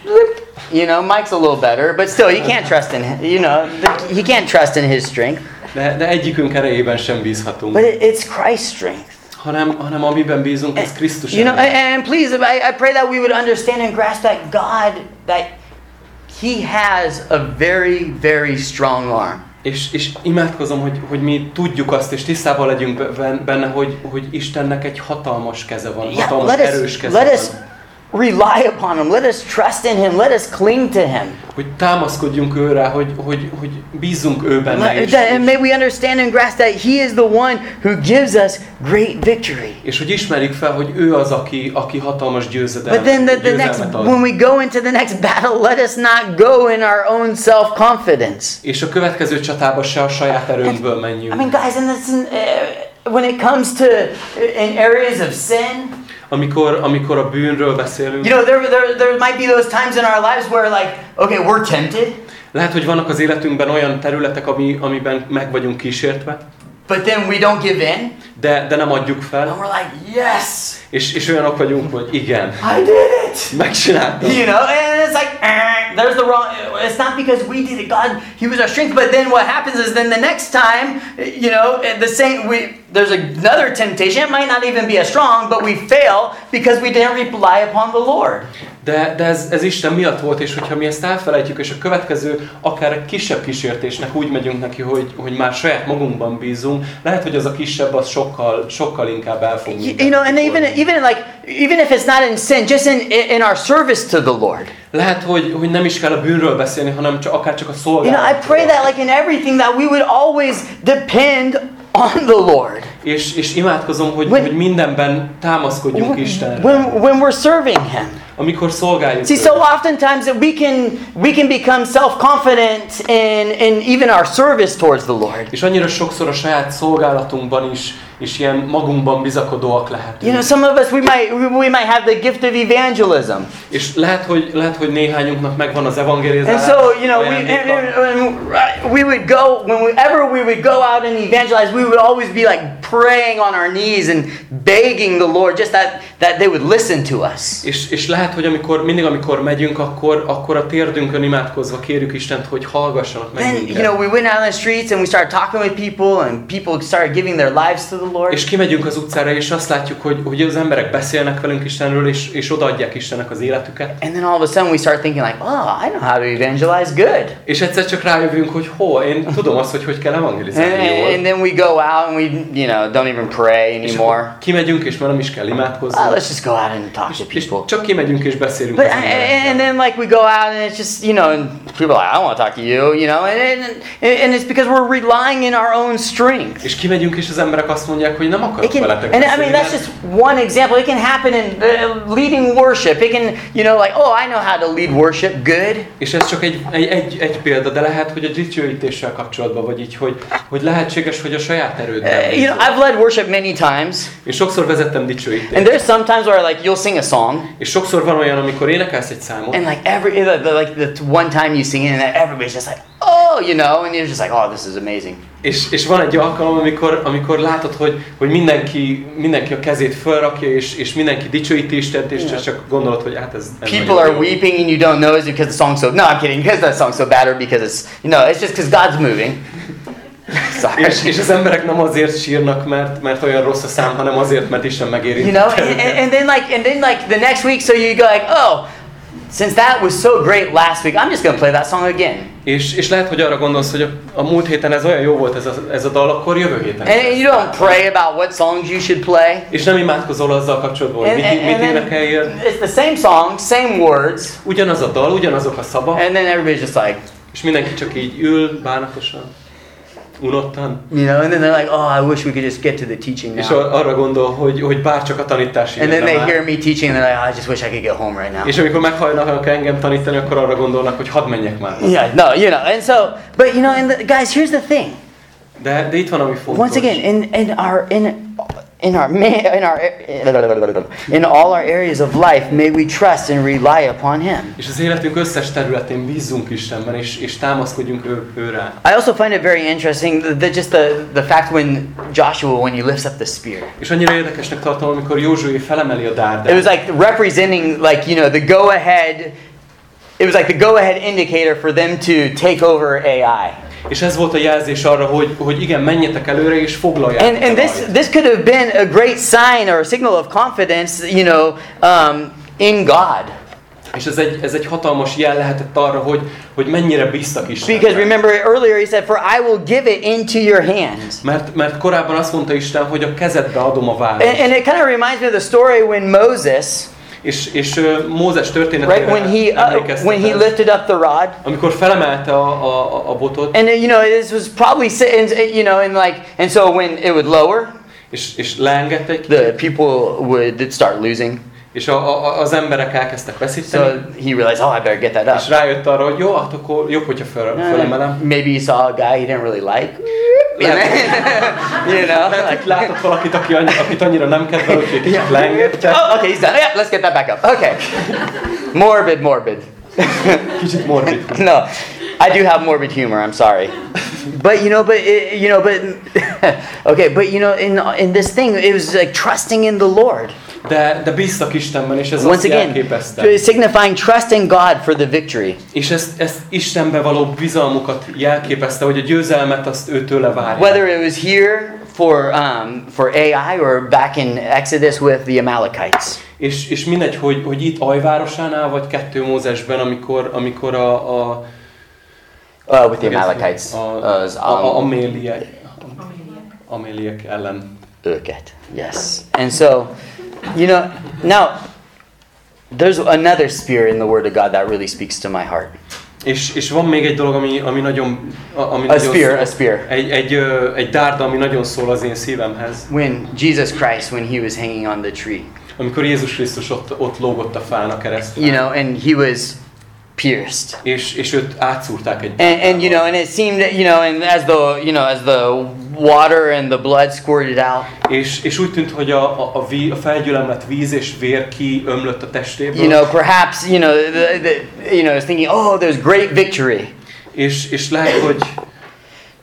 you know, Mike's a little better, but still, you can't trust in you know, he can't trust in his strength. De, de egyikünk erejében sem bízhatunk. But it, it's Christ's strength. Hanem, hanem amiben bízunk, ez Krisztus You know, and please, I, I pray that we would understand and grasp that God, that He has a very, very strong arm. És, és imádkozom, hogy, hogy mi tudjuk azt, és tisztában legyünk be- benne, hogy, hogy Istennek egy hatalmas keze van, Yeah, hatalmas let erős us keze let van. us rely upon Him. Let us trust in Him. Let us cling to Him. Hogy támaszkodjunk őre, hogy, hogy, hogy bízzunk ő benne. That- and may we understand and grasp that He is the one who gives us great victory. és hogy ismerjük fel, hogy ő az, aki, aki hatalmas But győzedelmet, then the, the next, ad. when we go into the next battle, let us not go in our own self confidence. És a következő csatába se a saját erőnkből menjünk. I mean, guys, and this, uh, when it comes to uh, in areas of sin, Amikor, amikor a bűnről beszélünk, you know, there, there, there might be those times in our lives where, like, okay, we're tempted, lehet, hogy vannak az életünkben olyan területek, ami, amiben meg vagyunk kísértve, but then we don't give in, de, de nem adjuk and we're like, yes, és, és olyanok vagyunk, hogy igen, I did it. megcsináltam. You know, and it's like, eh, there's the wrong. It's not because we did it. God, He was our strength. But then what happens is, then the next time, you know, the same. We there's another temptation. It might not even be as strong, but we fail because we didn't rely upon the Lord. De, de ez, ez Isten miatt volt, és hogyha mi ezt elfelejtjük, és a következő, akár egy kisebb kísértésnek úgy megyünk neki, hogy, hogy már saját magunkban bízunk, lehet, hogy az a kisebb, az sokkal, sokkal inkább el fog You, you know, and even even like even if it's not in sin, just in in our service to the Lord. Lehet, hogy, hogy nem is kell a bűnről beszélni, hanem csak, akár csak a You szolgálatról. know, I pray that like in everything that we would always depend on the Lord. És, és imádkozom, hogy, When- hogy mindenben támaszkodjunk Istenre. When, when we're serving Him. Amikor szolgáljuk See, so oftentimes that we can we can become self-confident in in even our service towards the Lord. És annyira sokszor a saját szolgálatunkban is, is ilyen magunkban bizakodóak lehetünk. You know, some of us we might we we might have the gift of evangelism, És lehet hogy, lehet, hogy néhányunknak megvan az evangelizálás. and so you know we and- and- and we would go whenever we would go out and evangelize, we would always be like praying on our knees and begging the Lord just that, that they would listen to us. És, és lehet, hogy amikor, mindig amikor megyünk, akkor, akkor a térdünkön imádkozva kérjük Istent, hogy hallgassanak meg Then, minket. you know, we went out on the streets and we started talking with people and people started giving their lives to the Lord. És kimegyünk az utcára, és azt látjuk, hogy, hogy az emberek beszélnek velünk Istenről, és, és odaadják Istennek az életüket. And then all of a sudden we start thinking like, oh, I know how to evangelize good. És egyszer csak rájövünk, hogy hol, én tudom azt, hogy hogy kell evangelizálni and, jól. and then we go out and we, you know, don't even pray És anymore. kimegyünk, és már nem is kell imádkozni. let's just go out and talk to És people. csak kimegyünk és beszélünk But and, and then like we go out and it's just you know and people are like I don't want to talk to you you know and, and and it's because we're relying in our own strength. És kimegyünk, és az emberek azt mondják, hogy nem akarok can, veletek and I beszélni, mean that's just one example. It can happen in uh, leading worship. It can you know like oh I know how to lead worship good. És ez csak egy, egy, egy, egy példa, de lehet, hogy a dicsőítéssel kapcsolatban, vagy így, hogy, hogy lehetséges, hogy a saját erődben. Uh, you know I've led worship many times, Én sokszor vezettem dicsőítést. and there's sometimes where like you'll sing a song. És sokszor van olyan, amikor énekelsz egy számot, And like every like the one time you sing it, and everybody's just like, oh, you know, and you're just like, oh, this is amazing. és, és van egy alkalom, amikor, amikor látod, hogy, hogy mindenki, mindenki a kezét felrakja, és, és mindenki dicsőíti Istent, és Yeah. csak gondolod, hogy hát ez, ez People are jó. weeping and you don't know is because the song's so. No, I'm kidding. Because that song's so bad, or because it's you know, it's just because God's moving. És, és az emberek nem azért sírnak, mert, mert olyan rossz a szám, hanem azért, mert Isten megérint. You know, and, and, then like and then like the next week, so you go like, oh, since that was so great last week, I'm just gonna play that song again. És, és lehet, hogy arra gondolsz, hogy a, a múlt héten ez olyan jó volt ez a, ez a dal, akkor jövő héten. And, you don't pray about what songs you should play. És nem imádkozol azzal kapcsolatban, hogy mit, mit énekeljél. it's the same song, same words, Ugyanaz a dal, ugyanazok a szavak, and then everybody's just like, és mindenki csak így ül, bánatosan, unottan. you know, and then they're like, oh, I wish we could just get to the teaching És now. ar- arra gondol, hogy, hogy bár csak a tanítás And then they már. hear me teaching, and they're like, oh, I just wish I could get home right now. És amikor meghajlanak engem tanítani, akkor arra gondolnak, hogy hadd menjek már. Yeah, no, you know, and so, but you know, and the, guys, here's the thing. De, de itt van, ami fontos. Once again, in in our in in our in our in all our areas of life, may we trust and rely upon Him. És az életünk összes területén bízzunk Istenben, és, és támaszkodjunk ő, őrá. I also find it very interesting that just the the fact when Joshua when he lifts up the spear, És annyira érdekesnek tartom, amikor Józsué felemeli a it dárdát. was like representing like you know the go ahead. It was like the go ahead indicator for them to take over AI. És ez volt a jelzés arra, hogy, hogy igen, menjetek előre és foglaljátok And, and this, this could have been a great sign or a signal of confidence, you know, um, in God. És ez egy, ez egy hatalmas jel lehetett arra, hogy, hogy mennyire bíztak Because Istenben. remember earlier he said, For I will give it into your hands. Mert, mert korábban azt mondta Isten, hogy a kezedbe adom a választ. And, and it kind of reminds me of the story when Moses, És, és Mózes történetére right, when he, uh, when he lifted up the rod. amikor felemelte a, a, a botot, And, uh, you know, this was probably, and, uh, you know, and like, and so when it would lower, és, és leengedte egy the people would start losing. és a, a, az emberek elkezdtek So veszíteni, he realized, oh, I better get that és up. rájött arra, hogy jó, hát akkor jobb, hogyha fel, Uh, felemelem. maybe he saw a guy he didn't really like. You know, you know like, hogy látott valakit, aki, annyi, akit annyira nem kedvel, úgyhogy egy kicsit leengedte. Oh, okay, he's done. Yeah, let's get that back up. Okay. morbid, morbid. Kicsit morbid. no, I do have morbid humor. I'm sorry. But you know, but it, you know, but okay, but you know, in in this thing, it was like trusting in the Lord. De, de bíztak Istenben, és ez Once azt again, jelképezte. signifying trust in God for the victory. És ezt, ezt Istenbe való bizalmukat jelképezte, hogy a győzelmet azt őtőle várja. Whether it was here for um, for AI or back in Exodus with the Amalekites. És, és mindegy, hogy, hogy itt Ajvárosánál, vagy kettő Mózesben, amikor, amikor a, a, Uh, with the Amalekites. a, az a, a, Am- Améliek, Améliek ellen. őket. Yes. And so, you know, now there's another spear in the Word of God that really speaks to my heart. És, és van még egy dolog, ami, ami nagyon, ami A nagyon spear, szól. a spear. Egy, egy, egy dárda, ami nagyon szól az én szívemhez. When Jesus Christ, when he was hanging on the tree, Amikor Jézus Krisztus ott, ott lógott a fán a keresztül. you know, and he was pierced. És, és őt átszúrták egy And, and you know, and it seemed you know, and as the, you know, as the water and the blood squirted out, És, és úgy tűnt, hogy a, a, a, ví, a felgyülemlett víz és vér ki ömlött a testéből. you know, perhaps, you know, the, the, you know, I was thinking, oh, there's great victory és, és lehet, hogy,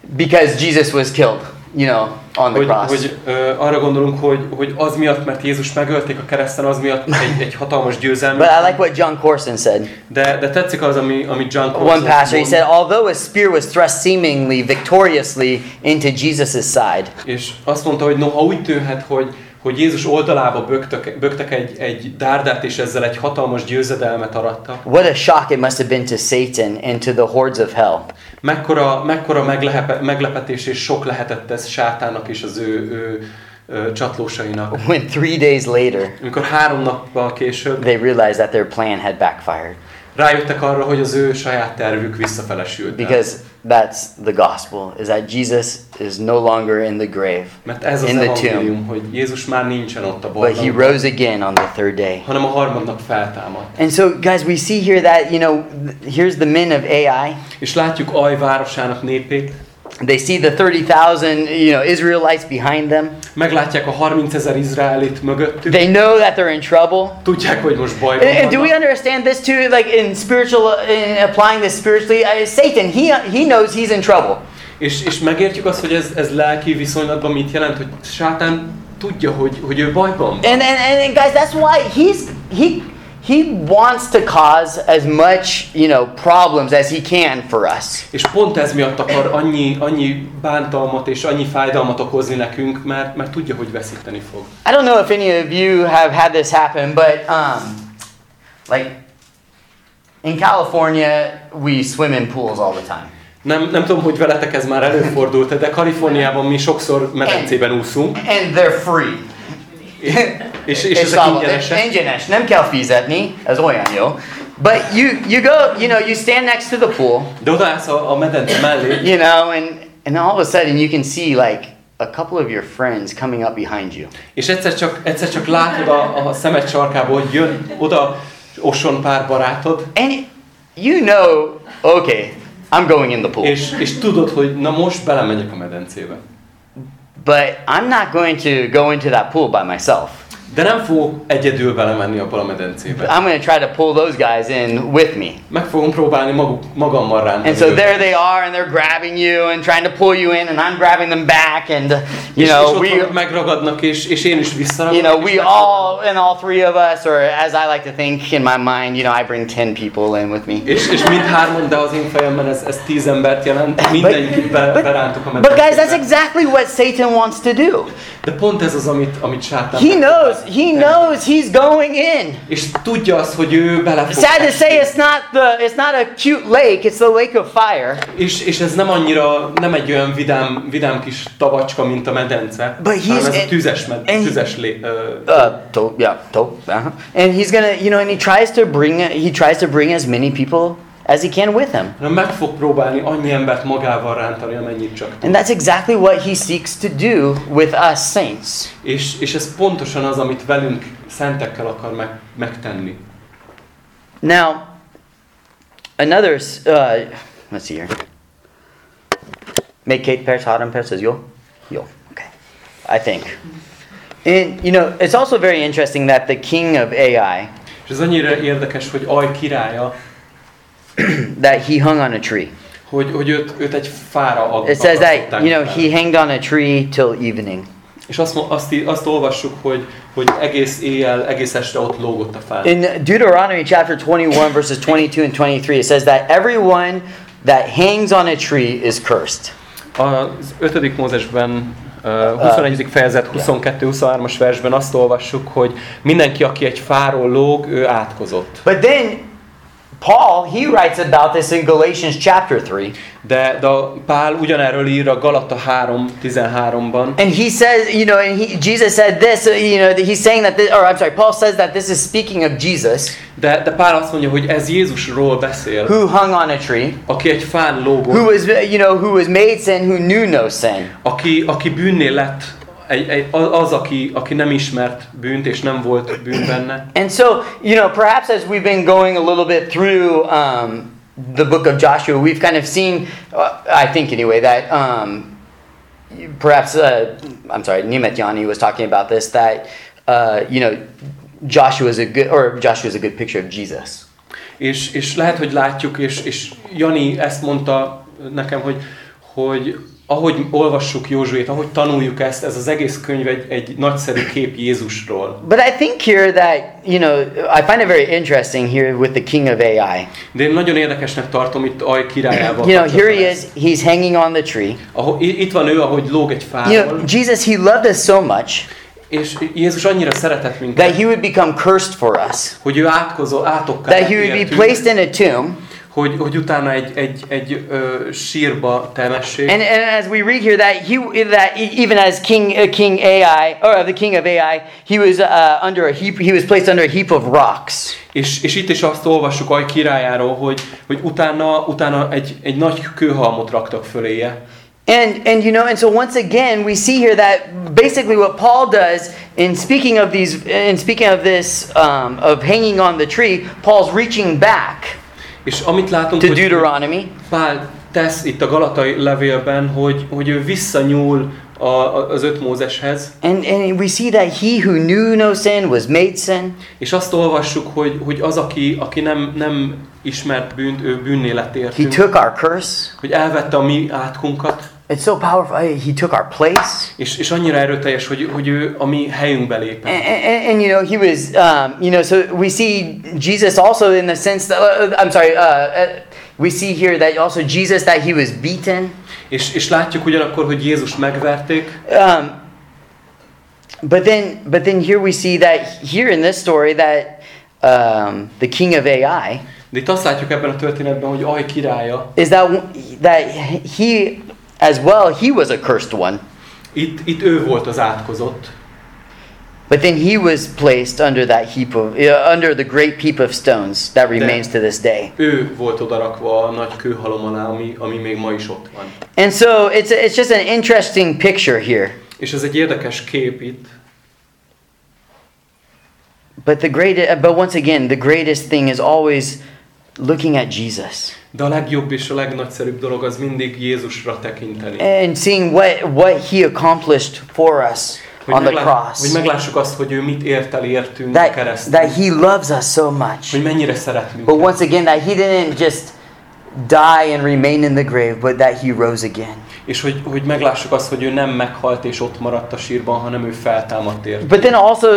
because Jesus was killed, you know. Hogy, hogy ö, arra gondolunk, hogy, hogy az miatt, mert Jézus megölték a kereszten, az miatt egy, egy hatalmas győzelmi. But I like what John Corson said. De, de tetszik az, ami, amit John One Corson pastor, he mond, said, although a spear was thrust seemingly victoriously into Jesus' side, és azt mondta, hogy noha úgy tűnhet, hogy, hogy Jézus oldalába bögtek, bögtek egy, egy dárdát, és ezzel egy hatalmas győzedelmet arattak. what a shock it must have been to Satan and to the hordes of hell. Mekkora, mekkora meglepe, meglepetés és sok lehetett ez sátának és az ő, ő, csatlósainak. When three days later, Amikor három nappal később they realized that their plan had backfired. rájöttek arra, hogy az ő saját tervük visszafelesült. el. Because that's the gospel, is that Jesus is no longer in the grave, Mert ez az in the evangélium, tomb, hogy Jézus már nincsen ott a but he rose again on the third day. hanem a harmadnak feltámadt. And so, guys, we see here that, you know, th- here's the men of Ai. És látjuk Aj városának népét, They see the 30,000, you know, Israelites behind them. meglátják a 30 ezer izraelit mögöttük, They know that they're in trouble. tudják, hogy most bajban And, and do we vannak. understand this too? Like in spiritual, in applying this spiritually, uh, Satan, he, he knows he's in trouble. És, és megértjük azt, hogy ez, ez lelki viszonylatban mit jelent, hogy sátán tudja, hogy, hogy ő bajban van. And, and, and guys, that's why he's, he, he wants to cause as much, you know, problems as he can for us. És pont ez miatt akar annyi, annyi bántalmat és annyi fájdalmat okozni nekünk, mert, mert tudja, hogy veszíteni fog. I don't know if any of you have had this happen, but um, like in California, we swim in pools all the time. Nem, nem tudom, hogy veletek ez már előfordult, de Kaliforniában mi sokszor medencében úszunk, And they're free. És, és És ezek ingyenesek. ingyenes, nem kell fizetni, ez olyan jó. But you, you go, you know, you stand next to the pool, De odaállsz a, a medence mellé, you know, and, and all of a sudden you can see like a couple of your friends coming up behind you. és egyszer csak, egyszer csak látod a, a szemed sarkából, hogy jön oda oson pár barátod, And you know, okay, I'm going in the pool. és, és tudod, hogy na most belemegyek a medencébe. But I'm not going to go into that pool by myself. De nem fogok egyedül abba a medencébe. I'm going to try to pull those guys in with me. Meg fogom próbálni maguk, magammal rántani. And so őket. there they are, and they're grabbing you and trying to pull you in, and I'm grabbing them back, and you és, know és we, megragadnak, és, és én is visszaragadok. you know we all, and all three of us, or as I like to think in my mind, you know I bring ten people in with me. És, és mindhárman, de az én fejemben ez, ez tíz embert jelent, mindenkit be, But, berántok a but guys, that's medencébe. exactly what Satan wants to do. De pont ez az, amit, amit sátán He megpróbál knows, he knows he's going in. És tudja azt, hogy ő bele fog Sad to say, it's not the, it's not a cute lake. It's the lake of fire. És, és ez nem annyira, nem egy olyan vidám, vidám kis tavacska, mint a medence, But he's- hanem ez a tüzes, med, and- tüzes lé, ö, Uh, to, yeah, to, uh-huh. And he's gonna, you know, and he tries to bring, he tries to bring as many people as he can with him. hanem meg fog próbálni annyi embert magával rántani, amennyit csak tud. And that's exactly what he seeks to do with us saints. És, és ez pontosan az, amit velünk szentekkel akar meg, megtenni. Now, another, uh, let's see here. Make cake pairs, hot and pairs, says yo? Yo, okay. I think. And, you know, it's also very interesting that the king of Ai, És ez annyira érdekes, hogy Aj királya, that he hung on a tree. hogy, hogy őt, őt egy fára ag, It says that, you know, he hanged on a tree till evening. És azt, azt, azt olvassuk, hogy, hogy egész éjjel, egész este ott lógott a fán. In Deuteronomy chapter 21, verses 22 and 23, it says that everyone that hangs on a tree is cursed. Az 5. Mózesben, uh, 21. fejezet 22-23-as versben azt olvassuk, hogy mindenki, aki egy fáról lóg, ő átkozott. But then Paul, he writes about this in Galatians chapter 3. De, de Pál ugyanerről ír a Galata 3.13-ban, And he says, you know, and he, Jesus said this, uh, you know, he's saying that, this, or I'm sorry, Paul says that this is speaking of Jesus, de, de Pál azt mondja, hogy ez Jézusról beszél, who hung on a tree, aki egy fán who lógott, was, you know, who was made sin, who knew no sin. aki, aki bűnné lett, egy, egy, az, aki, aki nem ismert bűnt és nem volt bűn benne. And so, you know, perhaps as we've been going a little bit through um, the book of Joshua, we've kind of seen, uh, I think anyway, that um, perhaps, uh, I'm sorry, Nimet was talking about this, that, uh, you know, Joshua is a good, or Joshua is a good picture of Jesus. És, és lehet, hogy látjuk, és, és Jani ezt mondta nekem, hogy, hogy ahogy olvassuk Józsuét, ahogy tanuljuk ezt, ez az egész könyv egy, egy nagyszerű kép Jézusról. But I think here that, you know, I find it very interesting here with the king of Ai. De én nagyon érdekesnek tartom itt Aj királyával. You know, here he is, he's hanging on the tree. Ahol, itt van ő, ahogy lóg egy You know, fáról, Jesus, he loved us so much és Jézus annyira szeretett minket, that he would become cursed for us. hogy ő átkozó, átokká That he would be placed in a tomb. Hogy, hogy utána egy, egy, egy ö, sírba temessék. And, and as we read here, that he that even as King uh, King Ai or the king of Ai, he was uh, under a heap. He was placed under a heap of rocks. És, és itt is azt olvassuk Aj királyáról, hogy, hogy utána, utána egy, egy nagy kőhalmot raktak föléje. And and you know, and so once again, we see here that basically what Paul does in speaking of these, in speaking of this, um, of hanging on the tree, Paul's reaching back És amit látunk, to hogy Deuteronomy, Pál tesz itt a Galatai levélben, hogy, hogy ő visszanyúl a, az öt Mózeshez, and and we see that he who knew no sin was made sin. és azt olvassuk, hogy, hogy az, aki, aki nem, nem ismert bűnt, ő bűnné lett He értünk, took our curse. hogy elvette a mi átkunkat, It's so powerful. He took our place. és, és annyira erőteljes, hogy, hogy ő a mi helyünkbe lépett. And, and, and, you know he was um, you know so we see jesus also in the sense that uh, i'm sorry uh, uh, we see here that also jesus that he was beaten És, és látjuk ugyanakkor, hogy Jézus megverték, um, but then but then here we see that here in this story that um, the king of ai de itt azt látjuk ebben a történetben, hogy Aj királya, is that that he as well he was a cursed one itt, itt ő volt az átkozott, but then he was placed under that heap of uh, under the great heap of stones that remains to this day ő volt odarakva a nagy kőhalom alá, ami, ami még ma is ott van. And so it's it's just an interesting picture here. És ez egy érdekes kép itt, But the great but once again, the greatest thing is always looking at Jesus de a legjobb és a legnagyszerűbb dolog az mindig Jézusra tekinteni. and seeing what what he accomplished for us Hogy, on the cross. hogy meglássuk azt, hogy ő mit ért el értünk That keresztül. that he loves us so much. Hogy mennyire szeret But minket. once again that he didn't just die and remain in the grave, but that he rose again. És hogy, hogy meglássuk azt, hogy ő nem meghalt és ott maradt a sírban, hanem ő feltámadt ért. But then also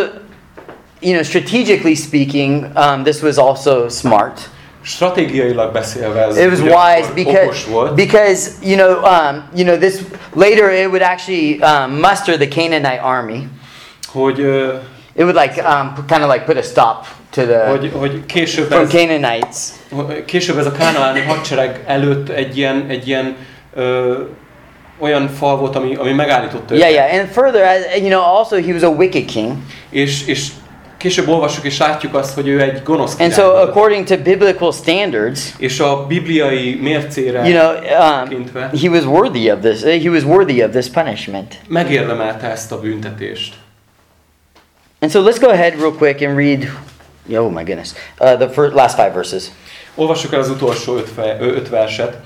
you know, strategically speaking, um, this was also smart. Stratégiailag beszélve ez It was wise because because you know um, you know this later it would actually um, muster the Canaanite army. hogy, ö, It would like um, kind of like put a stop to the hogy, hogy később, from ez, Canaanites. később ez a kánaáni hadsereg előtt egy ilyen, egy ilyen ö, olyan fal volt, ami, ami megállította Yeah, őket. yeah. And further, as you know, also he was a wicked king, És, és később olvassuk és látjuk azt, hogy ő egy gonosz and király so volt. according to biblical standards, És a bibliai mércére you know, um, tekintve he was worthy of this. He was worthy of this punishment. megérdemelte ezt a büntetést. And so let's go ahead real quick and read. Oh my goodness, uh, the first, last five verses. Olvassuk el az utolsó öt, fe, öt verset.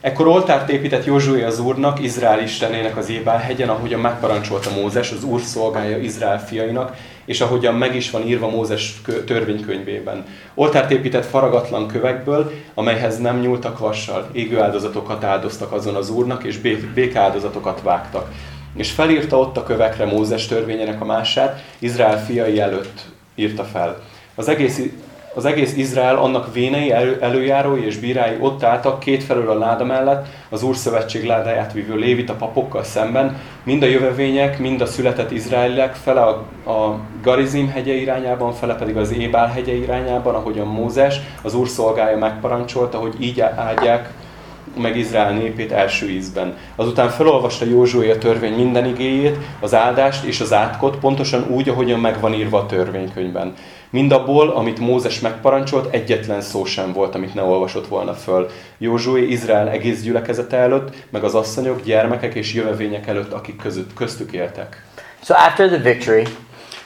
Ekkor oltárt épített Józsué az Úrnak, Izrael istenének az Ébál hegyen, ahogyan megparancsolta Mózes, az Úr szolgája Izrael fiainak, és ahogyan meg is van írva Mózes kö- törvénykönyvében. Oltárt épített faragatlan kövekből, amelyhez nem nyúltak vassal. Égő áldozatokat áldoztak azon az Úrnak, és bé- békáldozatokat vágtak. És felírta ott a kövekre Mózes törvényének a mását, Izrael fiai előtt írta fel. Az egész az egész Izrael, annak vénei, elő, előjárói és bírái ott álltak kétfelől a láda mellett, az Úr szövetség ládáját vívő lévita papokkal szemben, mind a jövevények, mind a született izraeliek, fele a, a Garizim hegye irányában, fele pedig az Ébál hegye irányában, ahogyan Mózes, az Úr szolgája megparancsolta, hogy így áldják meg Izrael népét első ízben. Azután felolvasta Józsué a törvény minden igéjét, az áldást és az átkot, pontosan úgy, ahogyan meg van írva a törvénykönyvben. Mindabból, amit Mózes megparancsolt, egyetlen szó sem volt, amit ne olvasott volna föl. Józsué Izrael egész gyülekezete előtt, meg az asszonyok, gyermekek és jövevények előtt, akik között, köztük éltek. So after the victory,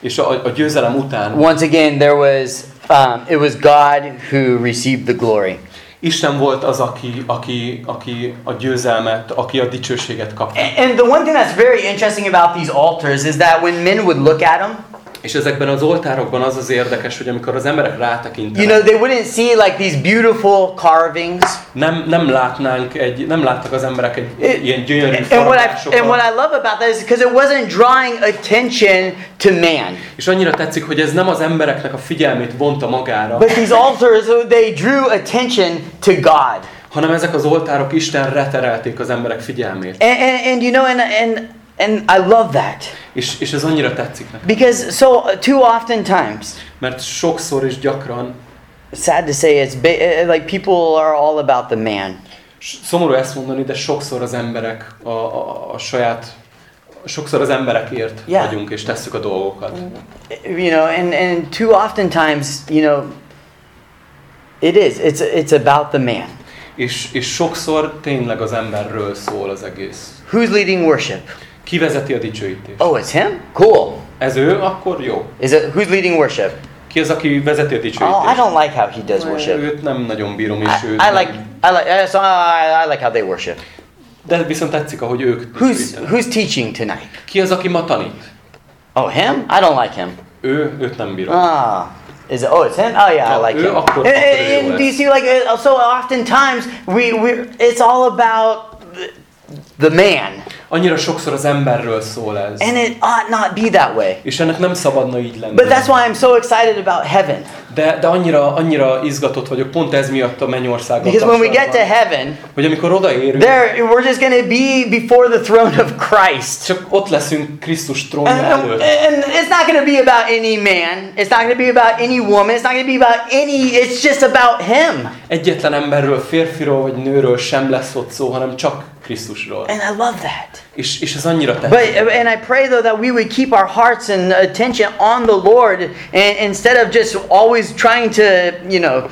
És a, a győzelem után once again there was um, it was God who received the glory. Isten volt az, aki, aki, aki a győzelmet, aki a dicsőséget kapta. And and the one thing that's very interesting about these altars is that when men would look at them, És ezekben az oltárokban az az érdekes, hogy amikor az emberek You rátekintenek, know, they wouldn't see like these beautiful carvings. nem, nem látnánk egy, nem láttak az emberek egy It- ilyen gyönyörű and what I and what. I love about that is because it wasn't drawing attention to man, És annyira tetszik, hogy ez nem az embereknek a figyelmét vonta magára, but these altars they drew attention to God. hanem ezek az oltárok Istenre terelték az emberek figyelmét. And, and, and you know, and, and and I love that És, és ez annyira tetszik nekem. because so too often times, Mert sokszor és gyakran, sad to say, it's uh, like people are all about the man. szomorú ezt mondani, de sokszor az emberek a, a, a saját, sokszor az emberekért Yeah. vagyunk és tesszük a dolgokat. You know, and and too often times, you know, it is. It's it's about the man. És, és sokszor tényleg az emberről szól az egész. Who's leading worship? Ki vezeti a dicsőítést? Oh, it's him. Cool. Ez ő, akkor jó. Is it who's leading worship? Ki az, aki vezeti a dicsőítést? Oh, I don't like how he does worship. Őt nem nagyon bírom, és I, ő I nem- like I like so I, I like how they worship. De viszont tetszik, ahogy ők Who's who's teaching tonight? Ki az, aki ma tanít? Oh, him? I don't like him. Ő, őt nem bírom. Ah, is it? Oh, it's him. Oh yeah, I like him. akkor- And- akkor and- ő and do you see, like, so oftentimes we we it's all about the, man, Annyira sokszor az emberről szól ez. and it ought not be that way. És ennek nem szabadna így lenni. But that's why I'm so excited about heaven, De, de annyira, annyira izgatott vagyok, pont ez miatt a mennyországgal because when we get to heaven, hogy amikor odaérünk, there we're just going to be before the throne of Christ. csak ott leszünk Krisztus trónja And, and- előtt. and it's not going to be about any man. It's not going to be about any woman. It's not going to be about any. It's just about Him. Egyetlen emberről, férfiról vagy nőről sem lesz ott szó, hanem csak Krisztusról. And I love that. És, és ez annyira But tetszik. and I pray though that we would keep our hearts and attention on the Lord, and instead of just always trying to, you know,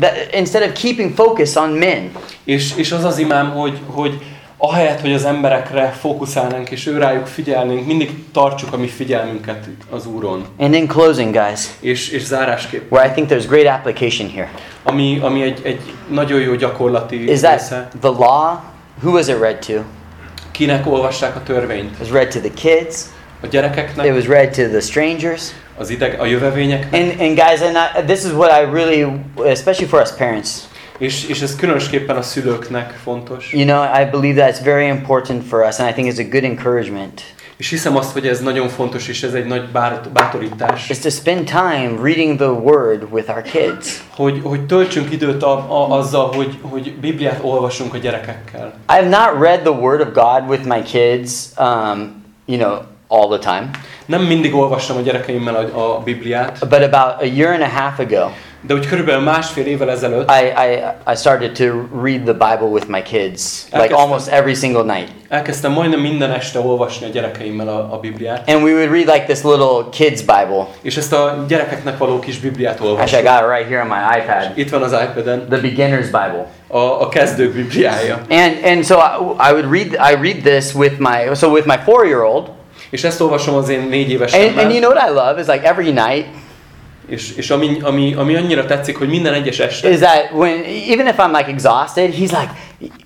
that instead of keeping focus on men. És, és az az imám, hogy, hogy ahelyett, hogy az emberekre fókuszálnánk és ő rájuk figyelnénk, mindig tartsuk a mi figyelmünket az Úron. And in closing, guys, És, és zárásképp, where I think there's great application here ami, ami egy, egy nagyon jó gyakorlati is that része. the law. Who was it read to? It Kinek olvassák a törvényt? was read to the kids. A gyerekeknek, It was read to the strangers. az ideg, a jövevényeknek, And and guys, and I, this is what I really, especially for us parents. és, és ez különösképpen a szülőknek fontos. You know, I believe that's very important for us, and I think it's a good encouragement. És hiszem azt, hogy ez nagyon fontos, és ez egy nagy bátorítás, Is to spend time reading the Word with our kids. hogy, hogy töltsünk időt a, a, azzal, hogy, hogy Bibliát olvasunk a gyerekekkel. I have not read the Word of God with my kids, um, you know, all the time. Nem mindig olvassam a gyerekeimmel a, a Bibliát, But about a year and a half ago, de úgy körülbelül másfél évvel ezelőtt I, I, I started to read the Bible with my kids, like almost every single night. elkezdtem majdnem minden este olvasni a gyerekeimmel a, a Bibliát, And we would read like this little kids' Bible. és ezt a gyerekeknek való kis Bibliát Actually, I got it right here on my iPad. Itt van az iPad-en, The Beginner's Bible. a, a kezdők Bibliája. And and so I, I would read I read this with my so with my four year old. És ezt olvasom az én négy And, évesemmel. and you know what I love is like every night És, és ami, ami, ami annyira tetszik, hogy minden egyes este, is that when even if I'm like exhausted, he's like,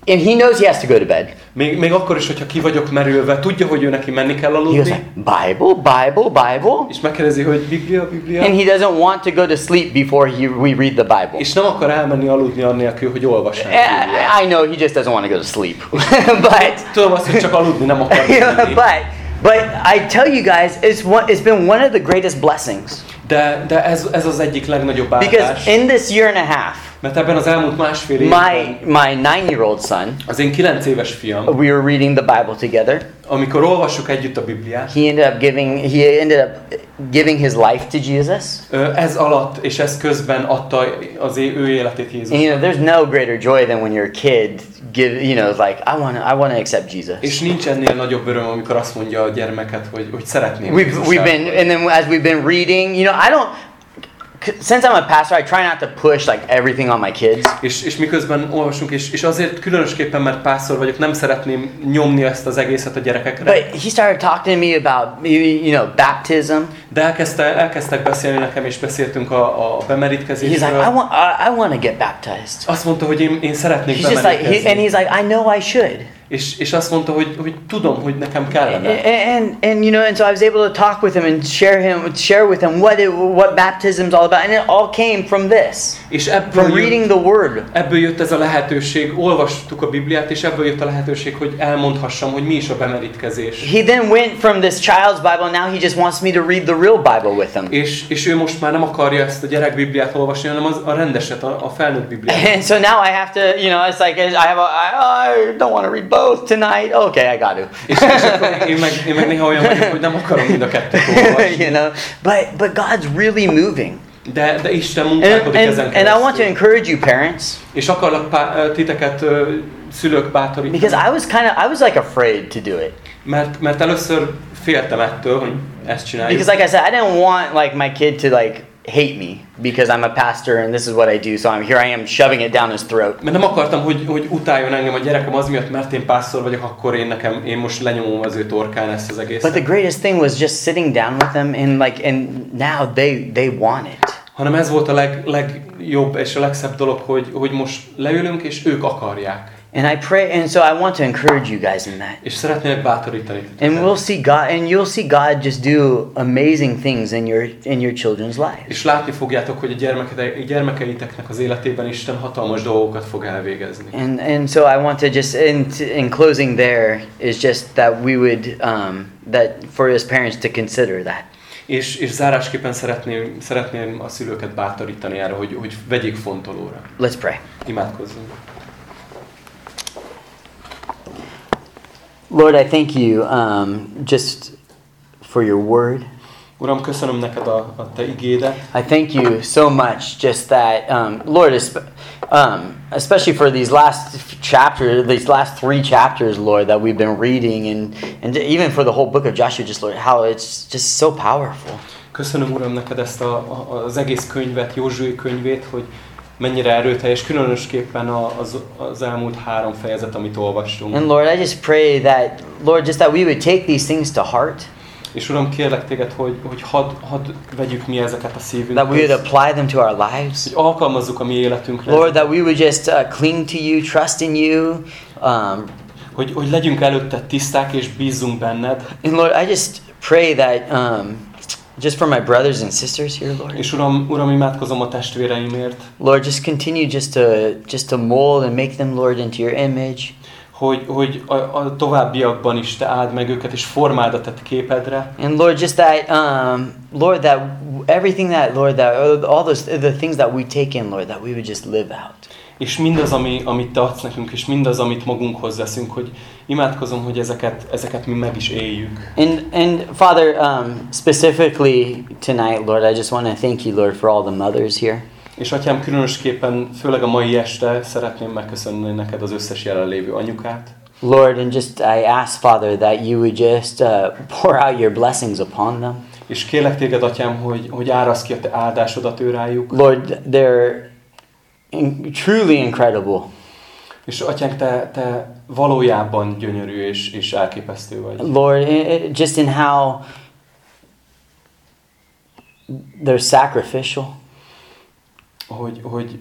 and he knows he has to go to bed. még, még akkor is, hogyha ki vagyok merülve, tudja, hogy ő neki menni kell He goes aludni, like, Bible, Bible, Bible, és megkérdezi, hogy Biblia, Biblia, and he doesn't want to go to sleep before he, we read the Bible. és nem akar elmenni aludni annélkül, hogy olvassák Bibliát. I, I know he just doesn't want to go to sleep, but Tudom azt, hogy csak aludni nem akar but but I tell you guys, it's one, it's been one of the greatest blessings. De, de ez, ez az egyik legnagyobb áldás, because in this year and a half, mert ebben az elmúlt másfél my évben my nine year old son, az én kilenc éves fiam, we were reading the Bible together. amikor olvassuk együtt a Bibliát, He ended up giving he ended up giving his life to Jesus. ez alatt és ez közben adta az ő életét And Jézus. you know, there's no greater joy than when your kid give you know like I want to I want to accept Jesus. És nincs ennél nagyobb öröm, amikor azt mondja a gyermeket, hogy, hogy szeretném. We've we've been and then as we've been reading, you know, I don't since I'm a pastor, I try not to push like everything on my kids. És, és miközben olvasunk, és, és azért különösképpen, mert pásztor vagyok, nem szeretném nyomni ezt az egészet a gyerekekre. But he started talking to me about you know baptism. De elkezdte, elkezdtek beszélni nekem, és beszéltünk a, a He's like, I bemerítkezésről. want I, I want to get baptized. Azt mondta, hogy én, én szeretnék He's just like he, and bemerítkezni. he's like, I know I should. És, és azt mondta, hogy, hogy tudom, hogy nekem kellene. and and you know, and so I was able to talk with him and share him share with him what it, what baptism's all about, and it all came from this, És ebből from jött, reading the Word. ebből jött ez a lehetőség, olvastuk a Bibliát, és ebből jött a lehetőség, hogy elmondhassam, hogy mi is a bemerítkezés. He then went from this child's Bible. Now he just wants me to read the real Bible with him. És, és ő most már nem akarja ezt a gyerek Bibliát olvasni, hanem az, a rendeset, a, a felnőtt Bibliát. And so now I have to, you know, it's like I have a, I, I don't want to read both tonight. Okay, I got to. És, és akkor én meg, én meg néha olyan vagyok, hogy nem akarom mind a kettőt olvasni. you know, but but God's really moving, De, de Isten and, munkálkodik and, ezen and I want to encourage you, parents, És akarlak pá, titeket szülők bátorítani. because I was kind of I was like afraid to do it, Mert, mert először féltem ettől, hogy ezt csináljuk. because like I said, I didn't want like my kid to like hate me because I'm a pastor and this is what I do. So I'm here. I am shoving it down his throat. Mert nem akartam, hogy, hogy utáljon engem a gyerekem az miatt, mert én pásztor vagyok, akkor én nekem, én most lenyomom az ő torkán ezt az But the egészet. greatest thing was just sitting down with them and like and now they they want it. Hanem ez volt a leg, legjobb és a legszebb dolog, hogy, hogy most leülünk, és ők akarják. And I pray, and so I want to encourage you guys in that. És szeretnének bátorítani. And we'll see God, and you'll see God just do amazing things in your in your children's lives. És látni fogjátok, hogy a gyermeke- gyermekeiteknek az életében Isten hatalmas dolgokat fog elvégezni. And and so I want to just in in closing there is just that we would um, that for us parents to consider that. És, és zárásképpen szeretném, szeretném a szülőket bátorítani erre, hogy, hogy vegyék fontolóra. Let's pray. Imádkozzunk. Lord, I thank you um, just for your word. Uram, köszönöm neked a, a te igédet. I thank you so much, just that, um, Lord, um, especially for these last chapters, these last three chapters, Lord, that we've been reading, and and even for the whole book of Joshua, just Lord, how it's just so powerful. Köszönöm, Uram, neked ezt a, a, az egész könyvet, Józsué könyvét, hogy mennyire erőteljes, különösképpen az, az elmúlt három fejezet, amit olvastunk. And Lord, I just pray that, Lord, just that we would take these things to heart, És Uram, kérlek téged, hogy, hogy hadd had vegyük mi ezeket a that we would apply them to our lives. hogy alkalmazzuk a mi életünkre, Lord, that we would just uh, cling to you, trust in you. Um, hogy, hogy legyünk előtte tiszták és bízzunk benned. and Lord, I just pray that um, just for my brothers and sisters here, Lord. És Uram, Uram, imádkozom a testvéreimért, Lord, just continue just to just to mold and make them, Lord, into your image. hogy, hogy a, a továbbiakban is te áld meg őket, és formáld a te képedre. And Lord, just that, um, Lord, that everything that, Lord, that all those the things that we take in, Lord, that we would just live out. És mindaz, ami, amit te adsz nekünk, és mindaz, amit magunkhoz veszünk, hogy imádkozom, hogy ezeket, ezeket mi meg is éljük. And and Father, um, specifically tonight, Lord, I just want to thank you, Lord, for all the mothers here. És atyám, különösképpen, főleg a mai este szeretném megköszönni neked az összes jelenlévő anyukát. Lord, and just I ask, Father, that you would just uh, pour out your blessings upon them. És kérlek téged, atyám, hogy, hogy árasz ki a te áldásodat ő rájuk. Lord, they're in, truly incredible. És atyánk, te, te valójában gyönyörű és, és elképesztő vagy. Lord, just in how they're sacrificial. Hogy, hogy,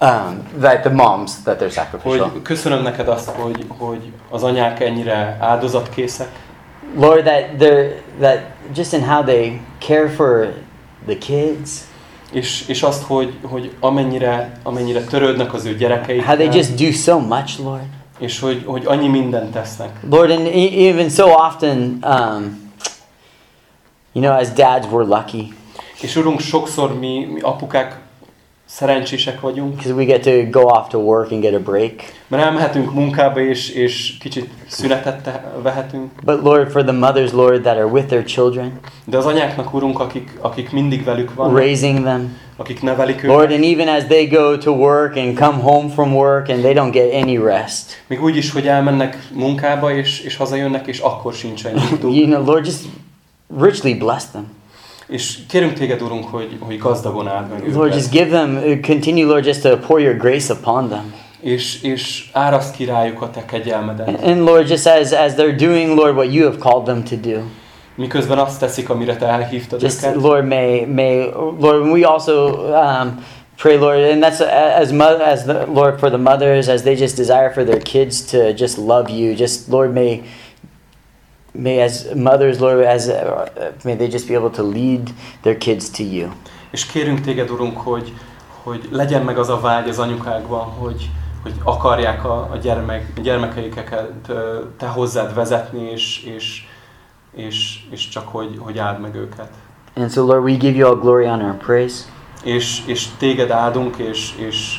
Um, that the moms that they're sacrificial. hogy köszönöm neked azt, hogy, hogy az anyák ennyire áldozatkészek. Lord, that they're that just in how they care for the kids, És, és azt, hogy, hogy amennyire, amennyire törődnek az ő how gyerekeikkel, they just do so much, Lord. és hogy, hogy annyi mindent tesznek. Lord, and e- even so often, um, you know, as dads, we're lucky És Urunk, sokszor mi, mi apukák szerencsések vagyunk, because we get to go off to work and get a break. mert elmehetünk munkába, és, és kicsit szünetet te- vehetünk. But Lord, for the mothers, Lord, that are with their children, De az anyáknak, Urunk, akik, akik mindig velük vannak, raising them, akik nevelik őket, Lord, and even as they go to work and come home from work and they don't get any rest, még úgy is, hogy elmennek munkába, és, és hazajönnek, és akkor sincsen nyugtuk. you know, Lord, just richly bless them. És kérünk téged, Urunk, hogy, hogy gazdagon áld meg Lord, just őket, give them, uh, continue, Lord, just to pour your grace upon them. és, és áraszt ki rájuk a te kegyelmedet. And Lord, just as, as they're doing, Lord, what you have called them to do. Miközben azt teszik, amire te elhívtad Just, őket. Lord, may, may, Lord, we also um, Pray, Lord, and that's as mo- as the Lord for the mothers as they just desire for their kids to just love you. Just Lord, may may as mothers, Lord, as uh, may they just be able to lead their kids to you. És kérünk téged, Urunk, hogy, hogy legyen meg az a vágy az anyukákban, hogy, hogy akarják a, a, gyermek, a gyermekeiket te hozzád vezetni, és, és, és, és csak hogy, hogy áld meg őket. And so, Lord, we give you all glory, honor, and praise És, és téged áldunk, és, és,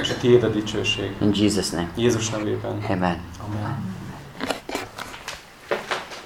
és a tiéd a dicsőség. in Jesus' name. Jézus nevében. Amen. Amen.